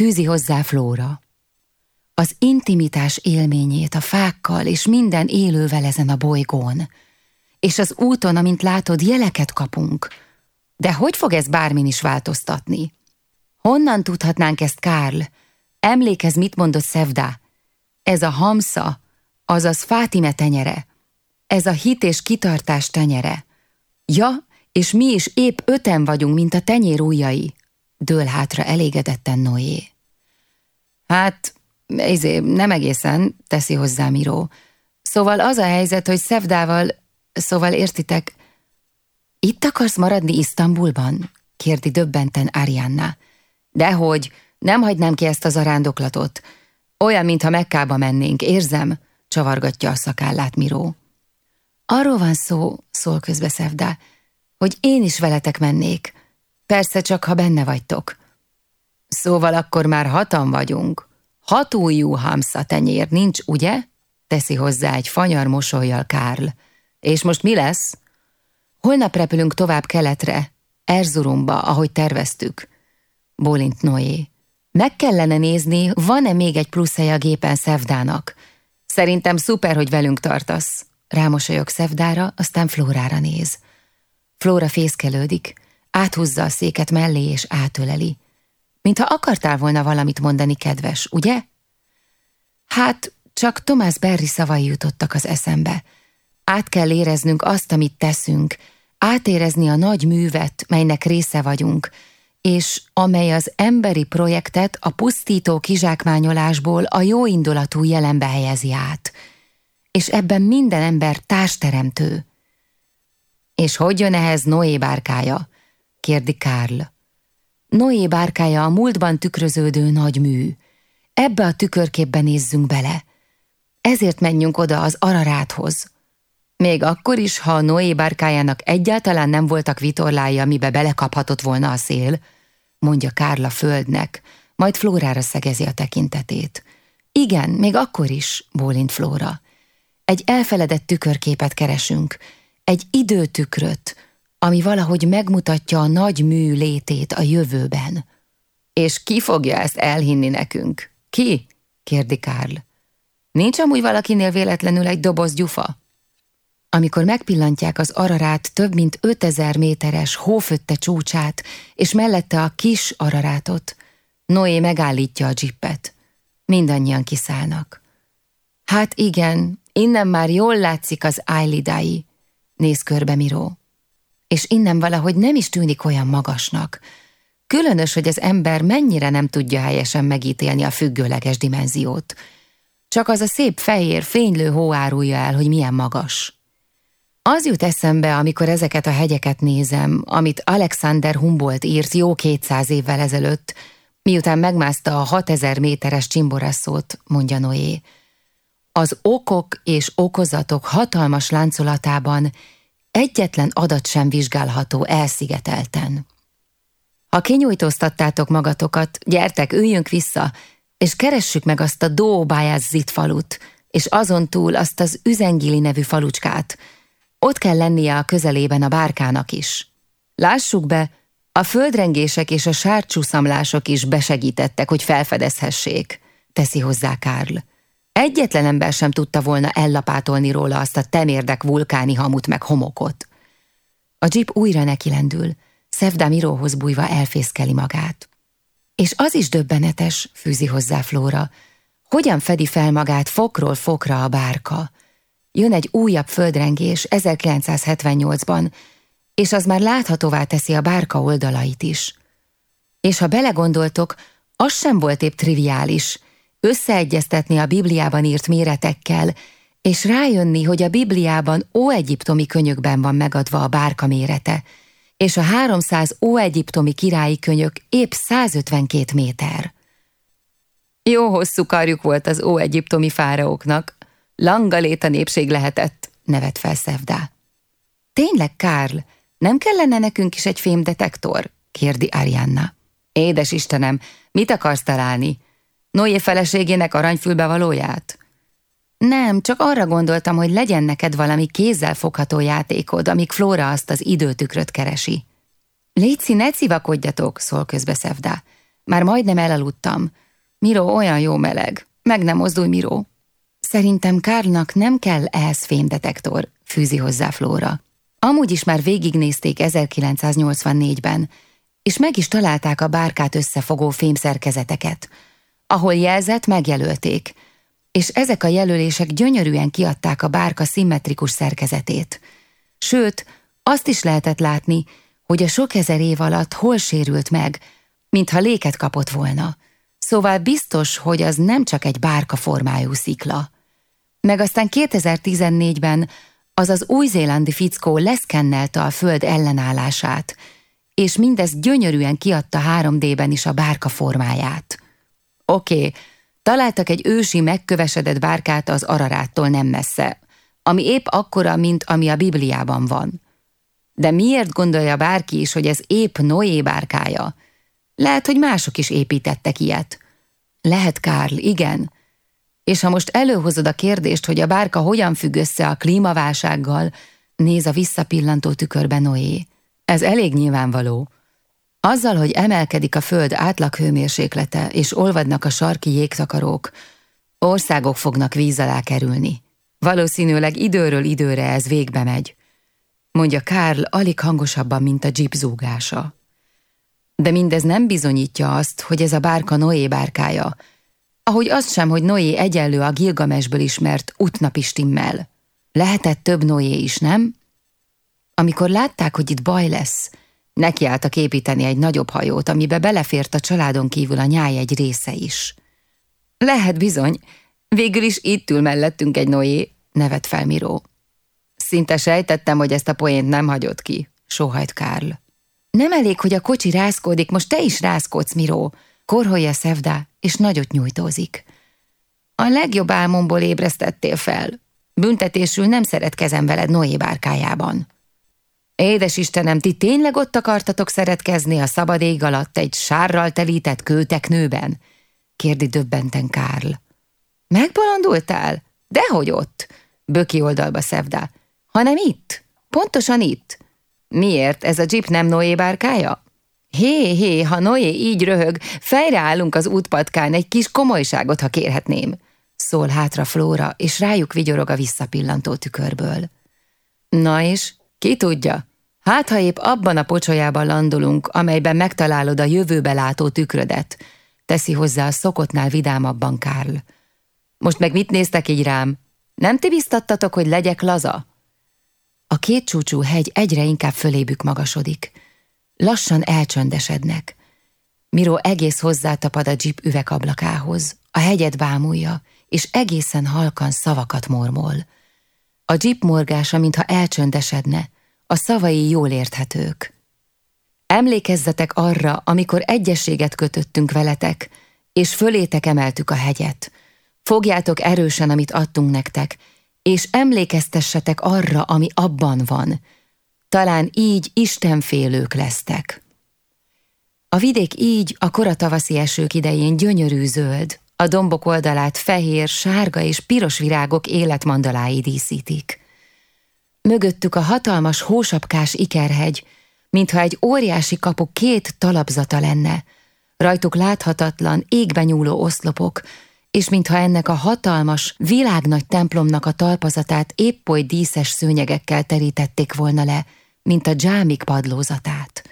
fűzi hozzá Flóra. Az intimitás élményét a fákkal és minden élővel ezen a bolygón. És az úton, amint látod, jeleket kapunk. De hogy fog ez bármin is változtatni? Honnan tudhatnánk ezt, Kárl? Emlékez, mit mondott Szevdá? Ez a hamsza, azaz Fátime tenyere. Ez a hit és kitartás tenyere. Ja, és mi is épp öten vagyunk, mint a tenyér ujjai dől hátra elégedetten Noé. Hát, izé, nem egészen, teszi hozzá Miró. Szóval az a helyzet, hogy Szevdával, szóval értitek, Itt akarsz maradni Isztambulban? kérdi döbbenten Arianna. Dehogy, nem hagynám ki ezt az arándoklatot. Olyan, mintha Mekkába mennénk, érzem, csavargatja a szakállát Miró. Arról van szó, szól közbe Szevda, hogy én is veletek mennék. Persze csak, ha benne vagytok. Szóval akkor már hatan vagyunk. Hatújú hamsza tenyér nincs, ugye? Teszi hozzá egy fanyar mosolyjal Kárl. És most mi lesz? Holnap repülünk tovább keletre, Erzurumba, ahogy terveztük. Bólint Noé. Meg kellene nézni, van-e még egy plusz hely a gépen Szevdának. Szerintem szuper, hogy velünk tartasz. Rámosolyog Szevdára, aztán Flórára néz. Flóra fészkelődik, áthúzza a széket mellé és átöleli. Mintha akartál volna valamit mondani, kedves, ugye? Hát, csak Thomas Berry szavai jutottak az eszembe. Át kell éreznünk azt, amit teszünk, átérezni a nagy művet, melynek része vagyunk, és amely az emberi projektet a pusztító kizsákmányolásból a jóindulatú jelenbe helyezi át. És ebben minden ember társteremtő. És hogy jön ehhez Noé bárkája? kérdi Karl. Noé bárkája a múltban tükröződő nagy mű. Ebbe a tükörképbe nézzünk bele. Ezért menjünk oda az Araráthoz. Még akkor is, ha Noé bárkájának egyáltalán nem voltak vitorlái, amibe belekaphatott volna a szél, mondja Kárla földnek, majd Flórára szegezi a tekintetét. Igen, még akkor is, bólint Flóra. Egy elfeledett tükörképet keresünk, egy időtükröt, ami valahogy megmutatja a nagy mű létét a jövőben. És ki fogja ezt elhinni nekünk? Ki? kérdi Kárl. Nincs amúgy valakinél véletlenül egy doboz gyufa? Amikor megpillantják az ararát több mint 5000 méteres hófötte csúcsát, és mellette a kis ararátot, Noé megállítja a dzsippet. Mindannyian kiszállnak. Hát igen, innen már jól látszik az ájlidái, néz körbe Miró. És innen valahogy nem is tűnik olyan magasnak. Különös, hogy az ember mennyire nem tudja helyesen megítélni a függőleges dimenziót. Csak az a szép fehér, fénylő hó árulja el, hogy milyen magas. Az jut eszembe, amikor ezeket a hegyeket nézem, amit Alexander Humboldt írt jó 200 évvel ezelőtt, miután megmászta a 6000 méteres csimborasszót, mondja Noé. Az okok és okozatok hatalmas láncolatában egyetlen adat sem vizsgálható elszigetelten. Ha kinyújtóztattátok magatokat, gyertek, üljünk vissza, és keressük meg azt a Dóbájázzit falut, és azon túl azt az Üzengili nevű falucskát, ott kell lennie a közelében a bárkának is. Lássuk be, a földrengések és a sárcsúszamlások is besegítettek, hogy felfedezhessék, teszi hozzá Kárl. Egyetlen ember sem tudta volna ellapátolni róla azt a temérdek vulkáni hamut meg homokot. A jeep újra nekilendül, Szevda Miróhoz bújva elfészkeli magát. És az is döbbenetes, fűzi hozzá Flóra, hogyan fedi fel magát fokról fokra a bárka, Jön egy újabb földrengés 1978-ban, és az már láthatóvá teszi a bárka oldalait is. És ha belegondoltok, az sem volt épp triviális, összeegyeztetni a Bibliában írt méretekkel, és rájönni, hogy a Bibliában óegyiptomi könyökben van megadva a bárka mérete, és a 300 óegyiptomi királyi könyök épp 152 méter. Jó hosszú karjuk volt az óegyiptomi fáraóknak, Langalét a népség lehetett, nevet fel Szevdá. Tényleg, Kárl, nem kellene nekünk is egy fémdetektor? kérdi Arianna. Édes Istenem, mit akarsz találni? Noé feleségének aranyfülbe valóját? Nem, csak arra gondoltam, hogy legyen neked valami kézzel fogható játékod, amíg Flóra azt az időtükröt keresi. Léci, ne civakodjatok, szól közbe Szevdá. Már majdnem elaludtam. Miró olyan jó meleg. Meg nem mozdulj, Miró. Szerintem Kárnak nem kell ehhez fémdetektor, fűzi hozzá Flóra. Amúgy is már végignézték 1984-ben, és meg is találták a bárkát összefogó fémszerkezeteket. Ahol jelzett, megjelölték, és ezek a jelölések gyönyörűen kiadták a bárka szimmetrikus szerkezetét. Sőt, azt is lehetett látni, hogy a sok ezer év alatt hol sérült meg, mintha léket kapott volna. Szóval biztos, hogy az nem csak egy bárka formájú szikla. Meg aztán 2014-ben az az új-zélandi fickó leszkennelte a föld ellenállását, és mindez gyönyörűen kiadta 3D-ben is a bárka formáját. Oké, okay, találtak egy ősi megkövesedett bárkát az Araráttól nem messze, ami épp akkora, mint ami a Bibliában van. De miért gondolja bárki is, hogy ez épp Noé bárkája? Lehet, hogy mások is építettek ilyet. Lehet, Kárl, igen. És ha most előhozod a kérdést, hogy a bárka hogyan függ össze a klímaválsággal, néz a visszapillantó tükörbe Noé. Ez elég nyilvánvaló. Azzal, hogy emelkedik a föld átlag hőmérséklete, és olvadnak a sarki jégtakarók, országok fognak víz alá kerülni. Valószínűleg időről időre ez végbe megy, mondja Karl alig hangosabban, mint a jeep zúgása. De mindez nem bizonyítja azt, hogy ez a bárka Noé bárkája, ahogy azt sem, hogy Noé egyenlő a Gilgamesből ismert útnapistimmel. Lehetett több Noé is, nem? Amikor látták, hogy itt baj lesz, nekiálltak építeni egy nagyobb hajót, amibe belefért a családon kívül a nyáj egy része is. Lehet bizony, végül is itt ül mellettünk egy Noé, nevet fel Miró. Szinte sejtettem, hogy ezt a poént nem hagyott ki, sóhajt Kárl. Nem elég, hogy a kocsi rázkódik, most te is rázkodsz, Miró, korholja Szevda, és nagyot nyújtózik. A legjobb álmomból ébresztettél fel. Büntetésül nem szeretkezem veled Noé bárkájában. Édes Istenem, ti tényleg ott akartatok szeretkezni a szabad ég alatt egy sárral telített kőteknőben? kérdi döbbenten Kárl. Megbolondultál? Dehogy ott, böki oldalba Szevda, hanem itt, pontosan itt. Miért, ez a jeep nem Noé bárkája? Hé, hé, ha Noé így röhög, fejreállunk az útpatkán, egy kis komolyságot, ha kérhetném. Szól hátra Flóra, és rájuk vigyorog a visszapillantó tükörből. Na és, ki tudja? Hát, ha épp abban a pocsolyában landolunk, amelyben megtalálod a jövőbe látó tükrödet, teszi hozzá a szokottnál vidámabban Kárl. Most meg mit néztek így rám? Nem ti biztattatok, hogy legyek laza? A két csúcsú hegy egyre inkább fölébük magasodik. Lassan elcsöndesednek. Miró egész hozzátapad a jeep üvegablakához, a hegyet bámulja, és egészen halkan szavakat mormol. A jeep morgása, mintha elcsöndesedne, a szavai jól érthetők. Emlékezzetek arra, amikor egyességet kötöttünk veletek, és fölétek emeltük a hegyet. Fogjátok erősen, amit adtunk nektek, és emlékeztessetek arra, ami abban van. Talán így istenfélők lesztek. A vidék így a koratavaszi esők idején gyönyörű zöld, a dombok oldalát fehér, sárga és piros virágok életmandalái díszítik. Mögöttük a hatalmas hósapkás ikerhegy, mintha egy óriási kapu két talapzata lenne, rajtuk láthatatlan, égbe nyúló oszlopok, és mintha ennek a hatalmas, világnagy templomnak a talpazatát épp oly díszes szőnyegekkel terítették volna le, mint a dzsámik padlózatát.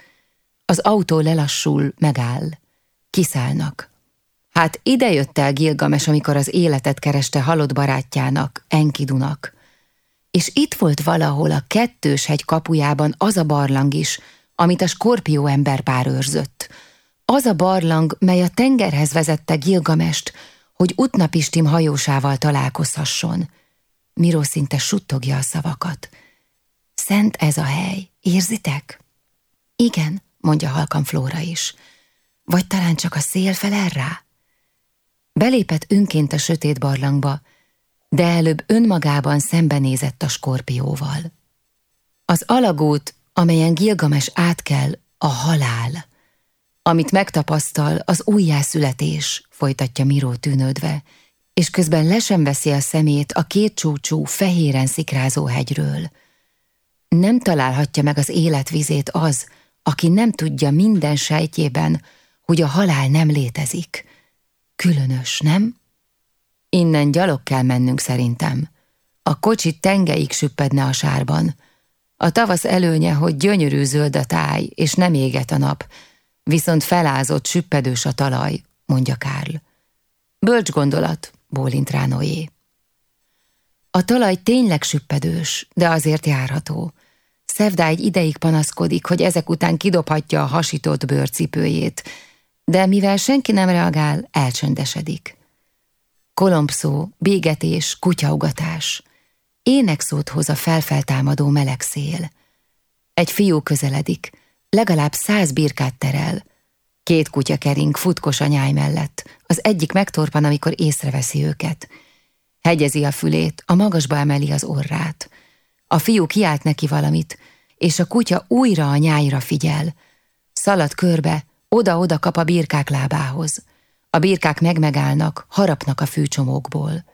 Az autó lelassul, megáll. Kiszállnak. Hát ide jött el Gilgames, amikor az életet kereste halott barátjának, Enkidunak. És itt volt valahol a kettős hegy kapujában az a barlang is, amit a skorpió ember pár őrzött. Az a barlang, mely a tengerhez vezette Gilgamest, hogy Utnapistim hajósával találkozhasson. Miró szinte suttogja a szavakat. Szent ez a hely, érzitek? Igen, mondja halkan Flóra is. Vagy talán csak a szél felel rá? Belépett önként a sötét barlangba, de előbb önmagában szembenézett a skorpióval. Az alagút, amelyen Gilgames átkel, a halál. Amit megtapasztal, az újjászületés, folytatja Miró tűnődve, és közben le sem veszi a szemét a két csúcsú, fehéren szikrázó hegyről. Nem találhatja meg az életvizét az, aki nem tudja minden sejtjében, hogy a halál nem létezik. Különös, nem? Innen gyalog kell mennünk szerintem. A kocsi tengeig süppedne a sárban. A tavasz előnye, hogy gyönyörű zöld a táj, és nem éget a nap, viszont felázott, süppedős a talaj, mondja Kárl. Bölcs gondolat, bólint rá. A talaj tényleg süppedős, de azért járható. Szevda egy ideig panaszkodik, hogy ezek után kidobhatja a hasított bőrcipőjét, de mivel senki nem reagál, elcsöndesedik. Kolompszó, bégetés, kutyaugatás. énekszót hoz a felfeltámadó meleg szél. Egy fiú közeledik, legalább száz birkát terel. Két kutya kering futkos a mellett, az egyik megtorpan, amikor észreveszi őket. Hegyezi a fülét, a magasba emeli az orrát. A fiú kiált neki valamit, és a kutya újra a nyájra figyel. Szalad körbe, oda-oda kap a birkák lábához. A birkák megmegállnak, harapnak a fűcsomókból.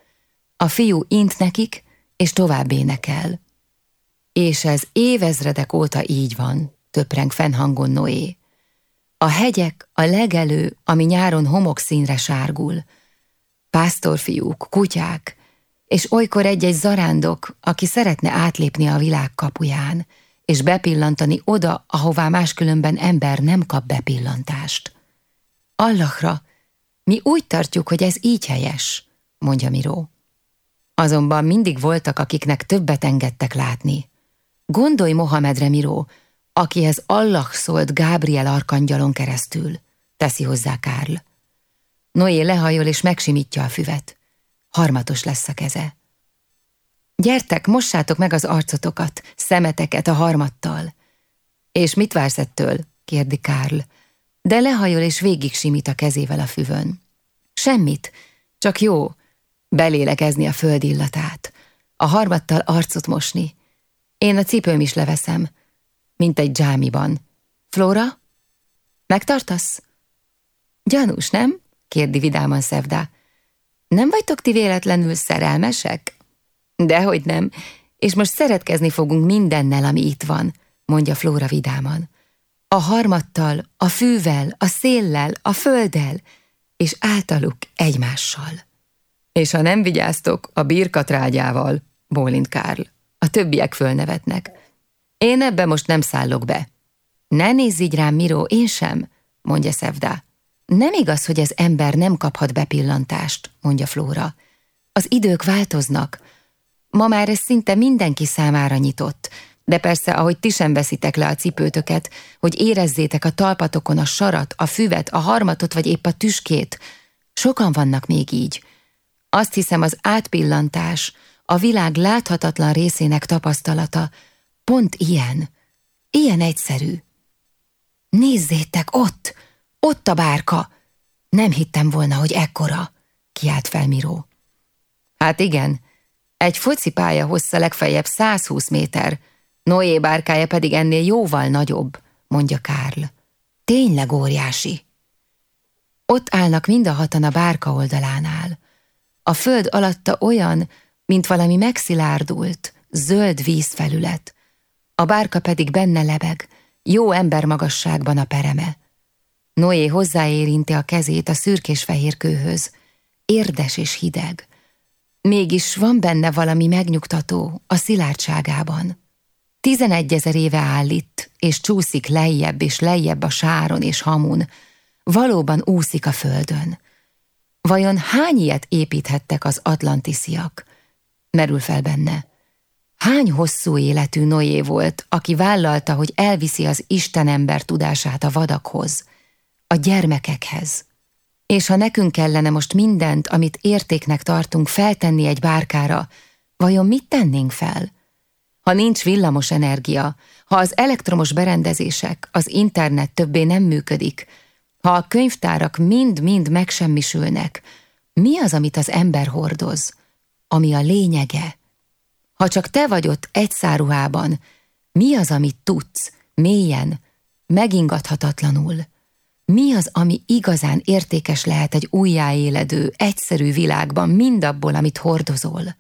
A fiú int nekik, és tovább énekel. És ez évezredek óta így van, töpreng fennhangon Noé. A hegyek a legelő, ami nyáron homokszínre sárgul. Pásztorfiúk, kutyák, és olykor egy-egy zarándok, aki szeretne átlépni a világ kapuján, és bepillantani oda, ahová máskülönben ember nem kap bepillantást. Allahra, mi úgy tartjuk, hogy ez így helyes, mondja Miró. Azonban mindig voltak, akiknek többet engedtek látni. Gondolj Mohamedre Miró, akihez Allah szólt Gábriel arkangyalon keresztül, teszi hozzá Kárl. Noé lehajol és megsimítja a füvet. Harmatos lesz a keze. Gyertek, mossátok meg az arcotokat, szemeteket a harmattal. És mit vársz ettől? kérdi Kárl, de lehajol és végig simít a kezével a füvön. Semmit, csak jó, belélegezni a föld illatát, a harmattal arcot mosni. Én a cipőm is leveszem, mint egy dzsámiban. Flóra? Megtartasz? Gyanús, nem? kérdi vidáman Szevdá. Nem vagytok ti véletlenül szerelmesek? Dehogy nem, és most szeretkezni fogunk mindennel, ami itt van, mondja Flóra vidáman. A harmattal, a fűvel, a széllel, a földdel, és általuk egymással. És ha nem vigyáztok, a birkatrágyával, bólint Kárl. A többiek fölnevetnek. Én ebbe most nem szállok be. Ne nézz így rám, Miró, én sem, mondja Szevdá. Nem igaz, hogy az ember nem kaphat bepillantást, mondja Flóra. Az idők változnak. Ma már ez szinte mindenki számára nyitott, de persze, ahogy ti sem veszitek le a cipőtöket, hogy érezzétek a talpatokon a sarat, a füvet, a harmatot vagy épp a tüskét, sokan vannak még így. Azt hiszem az átpillantás, a világ láthatatlan részének tapasztalata pont ilyen, ilyen egyszerű. Nézzétek, ott, ott a bárka! Nem hittem volna, hogy ekkora, kiált fel Miró. Hát igen, egy focipálya hossza legfeljebb 120 méter, Noé bárkája pedig ennél jóval nagyobb, mondja Kárl. Tényleg óriási. Ott állnak mind a hatan a bárka oldalánál. A föld alatta olyan, mint valami megszilárdult, zöld vízfelület. A bárka pedig benne lebeg, jó ember magasságban a pereme. Noé hozzáérinti a kezét a szürkés-fehér kőhöz. Érdes és hideg. Mégis van benne valami megnyugtató a szilárdságában. Tizenegy ezer éve áll itt, és csúszik lejjebb és lejjebb a sáron és hamun. Valóban úszik a földön. Vajon hány ilyet építhettek az atlantisziak? Merül fel benne. Hány hosszú életű Noé volt, aki vállalta, hogy elviszi az Istenember tudását a vadakhoz, a gyermekekhez. És ha nekünk kellene most mindent, amit értéknek tartunk feltenni egy bárkára, vajon mit tennénk fel? Ha nincs villamos energia, ha az elektromos berendezések, az internet többé nem működik, ha a könyvtárak mind-mind megsemmisülnek, mi az, amit az ember hordoz, ami a lényege? Ha csak te vagy ott egy száruhában, mi az, amit tudsz, mélyen, megingathatatlanul? Mi az, ami igazán értékes lehet egy újjáéledő, egyszerű világban mindabból, amit hordozol?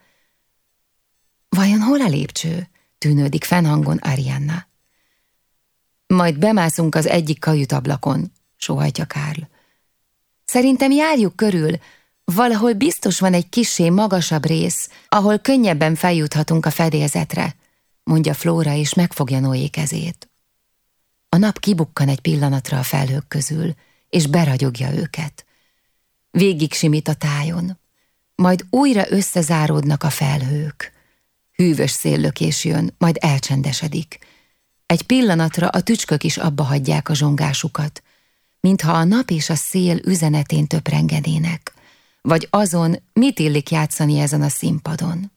Vajon hol a lépcső? tűnődik fennhangon Arianna. Majd bemászunk az egyik kajutablakon, sóhajtja Kárl. Szerintem járjuk körül, valahol biztos van egy kisé magasabb rész, ahol könnyebben feljuthatunk a fedélzetre, mondja Flóra, és megfogja Noé kezét. A nap kibukkan egy pillanatra a felhők közül, és beragyogja őket. Végig simít a tájon, majd újra összezáródnak a felhők. Hűvös széllökés jön, majd elcsendesedik. Egy pillanatra a tücskök is abba hagyják a zsongásukat, mintha a nap és a szél üzenetén töprengenének, vagy azon, mit illik játszani ezen a színpadon.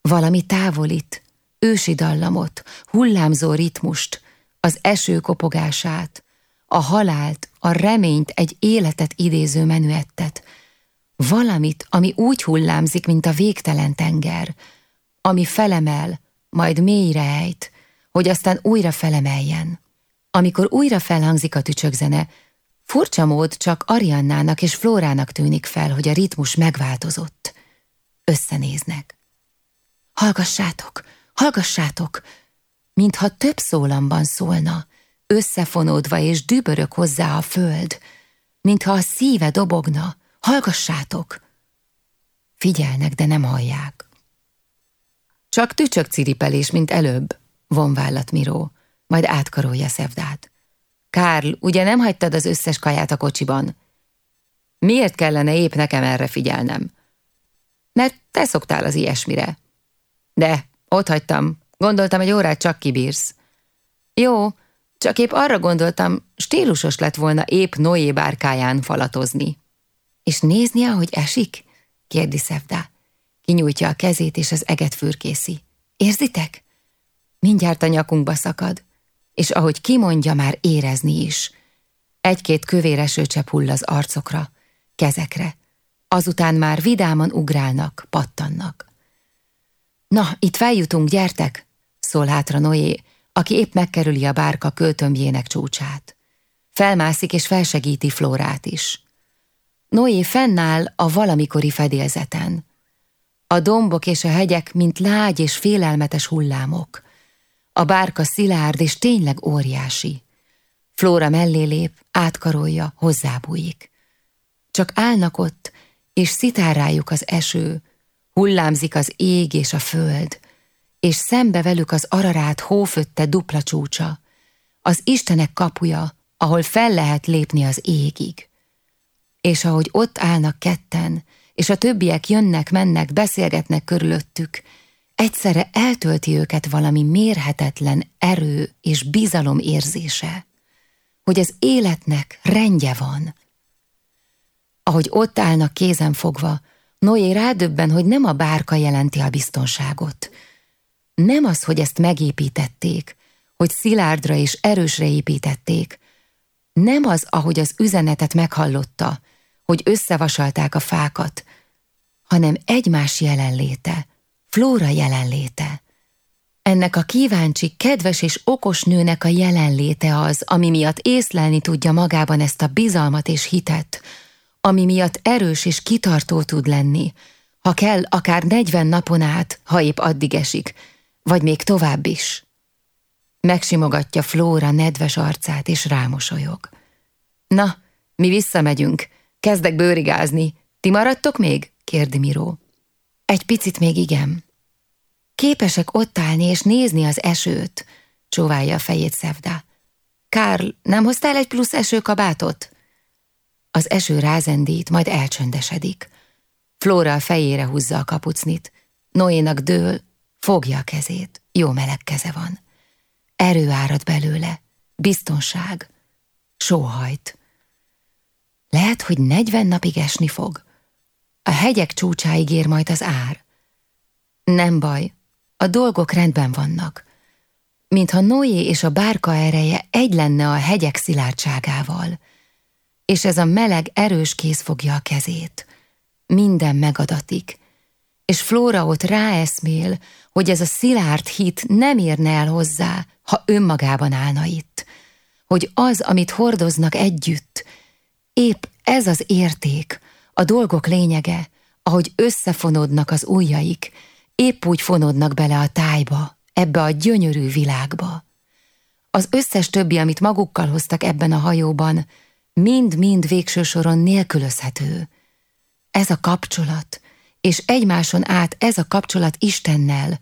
Valami távolít, ősi dallamot, hullámzó ritmust, az eső kopogását, a halált, a reményt, egy életet idéző menüettet, valamit, ami úgy hullámzik, mint a végtelen tenger, ami felemel, majd mélyre ejt, hogy aztán újra felemeljen. Amikor újra felhangzik a tücsökzene, furcsa mód csak Ariannának és Flórának tűnik fel, hogy a ritmus megváltozott. Összenéznek. Hallgassátok, hallgassátok! Mintha több szólamban szólna, összefonódva és dübörök hozzá a föld, mintha a szíve dobogna, hallgassátok! Figyelnek, de nem hallják. Csak tücsök ciripelés, mint előbb, von Miró, majd átkarolja Szevdát. Kárl, ugye nem hagytad az összes kaját a kocsiban? Miért kellene épp nekem erre figyelnem? Mert te szoktál az ilyesmire. De, ott hagytam. Gondoltam, egy órát csak kibírsz. Jó, csak épp arra gondoltam, stílusos lett volna épp Noé bárkáján falatozni. És nézni, ahogy esik? kérdi Szevda. Kinyújtja a kezét, és az eget fürkészi. Érzitek? Mindjárt a nyakunkba szakad, és ahogy kimondja, már érezni is. Egy-két kövér esőcsepp hull az arcokra, kezekre. Azután már vidáman ugrálnak, pattannak. Na, itt feljutunk, gyertek! Szól hátra Noé, aki épp megkerüli a bárka költömbjének csúcsát. Felmászik és felsegíti Flórát is. Noé fennáll a valamikori fedélzeten. A dombok és a hegyek, mint lágy és félelmetes hullámok. A bárka szilárd és tényleg óriási. Flóra mellé lép, átkarolja, hozzábújik. Csak állnak ott, és szitár rájuk az eső, hullámzik az ég és a föld, és szembe velük az ararát hófötte dupla csúcsa, az Istenek kapuja, ahol fel lehet lépni az égig. És ahogy ott állnak ketten, és a többiek jönnek-mennek, beszélgetnek körülöttük, egyszerre eltölti őket valami mérhetetlen erő és bizalom érzése, hogy az életnek rendje van. Ahogy ott állnak kézen fogva, Noé rádöbben, hogy nem a bárka jelenti a biztonságot. Nem az, hogy ezt megépítették, hogy szilárdra és erősre építették. Nem az, ahogy az üzenetet meghallotta, hogy összevasalták a fákat, hanem egymás jelenléte, Flóra jelenléte. Ennek a kíváncsi, kedves és okos nőnek a jelenléte az, ami miatt észlelni tudja magában ezt a bizalmat és hitet, ami miatt erős és kitartó tud lenni, ha kell, akár negyven napon át, ha épp addig esik, vagy még tovább is. Megsimogatja Flóra nedves arcát, és rámosolyog. Na, mi visszamegyünk, kezdek bőrigázni. Ti maradtok még? kérdi Miró. Egy picit még igen. Képesek ott állni és nézni az esőt, csóválja a fejét Szevda. Kárl, nem hoztál egy plusz esőkabátot? Az eső rázendít, majd elcsöndesedik. Flóra a fejére húzza a kapucnit. Noénak dől, fogja a kezét. Jó meleg keze van. Erő árad belőle. Biztonság. Sóhajt. Lehet, hogy negyven napig esni fog. A hegyek csúcsáig ér majd az ár. Nem baj, a dolgok rendben vannak. Mintha Noé és a bárka ereje egy lenne a hegyek szilárdságával és ez a meleg erős kéz fogja a kezét. Minden megadatik, és Flóra ott ráeszmél, hogy ez a szilárd hit nem érne el hozzá, ha önmagában állna itt, hogy az, amit hordoznak együtt, épp ez az érték, a dolgok lényege, ahogy összefonódnak az ujjaik, épp úgy fonódnak bele a tájba, ebbe a gyönyörű világba. Az összes többi, amit magukkal hoztak ebben a hajóban, mind-mind végső soron nélkülözhető. Ez a kapcsolat, és egymáson át ez a kapcsolat Istennel,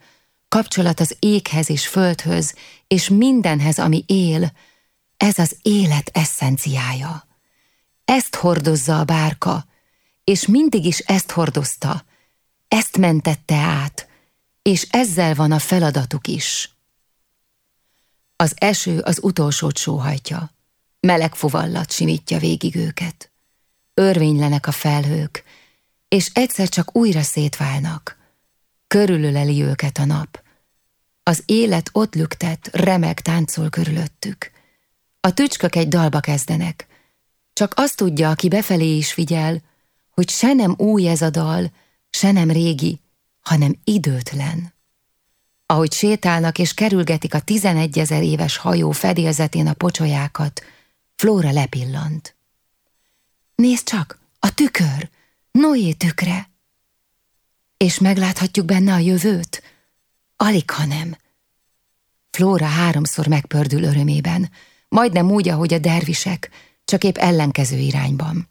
kapcsolat az éghez és földhöz, és mindenhez, ami él, ez az élet eszenciája. Ezt hordozza a bárka, és mindig is ezt hordozta, ezt mentette át, és ezzel van a feladatuk is. Az eső az utolsót sóhajtja. Meleg fuvallat simítja végig őket. Örvénylenek a felhők, és egyszer csak újra szétválnak. körülöleli őket a nap. Az élet ott lüktet, remeg táncol körülöttük. A tücskök egy dalba kezdenek. Csak azt tudja, aki befelé is figyel, hogy se nem új ez a dal, se nem régi, hanem időtlen. Ahogy sétálnak és kerülgetik a tizenegy ezer éves hajó fedélzetén a pocsolyákat, Flóra lepillant. Nézd csak, a tükör, Noé tükre! És megláthatjuk benne a jövőt? Alig, ha nem. Flóra háromszor megpördül örömében, majdnem úgy, ahogy a dervisek, csak épp ellenkező irányban.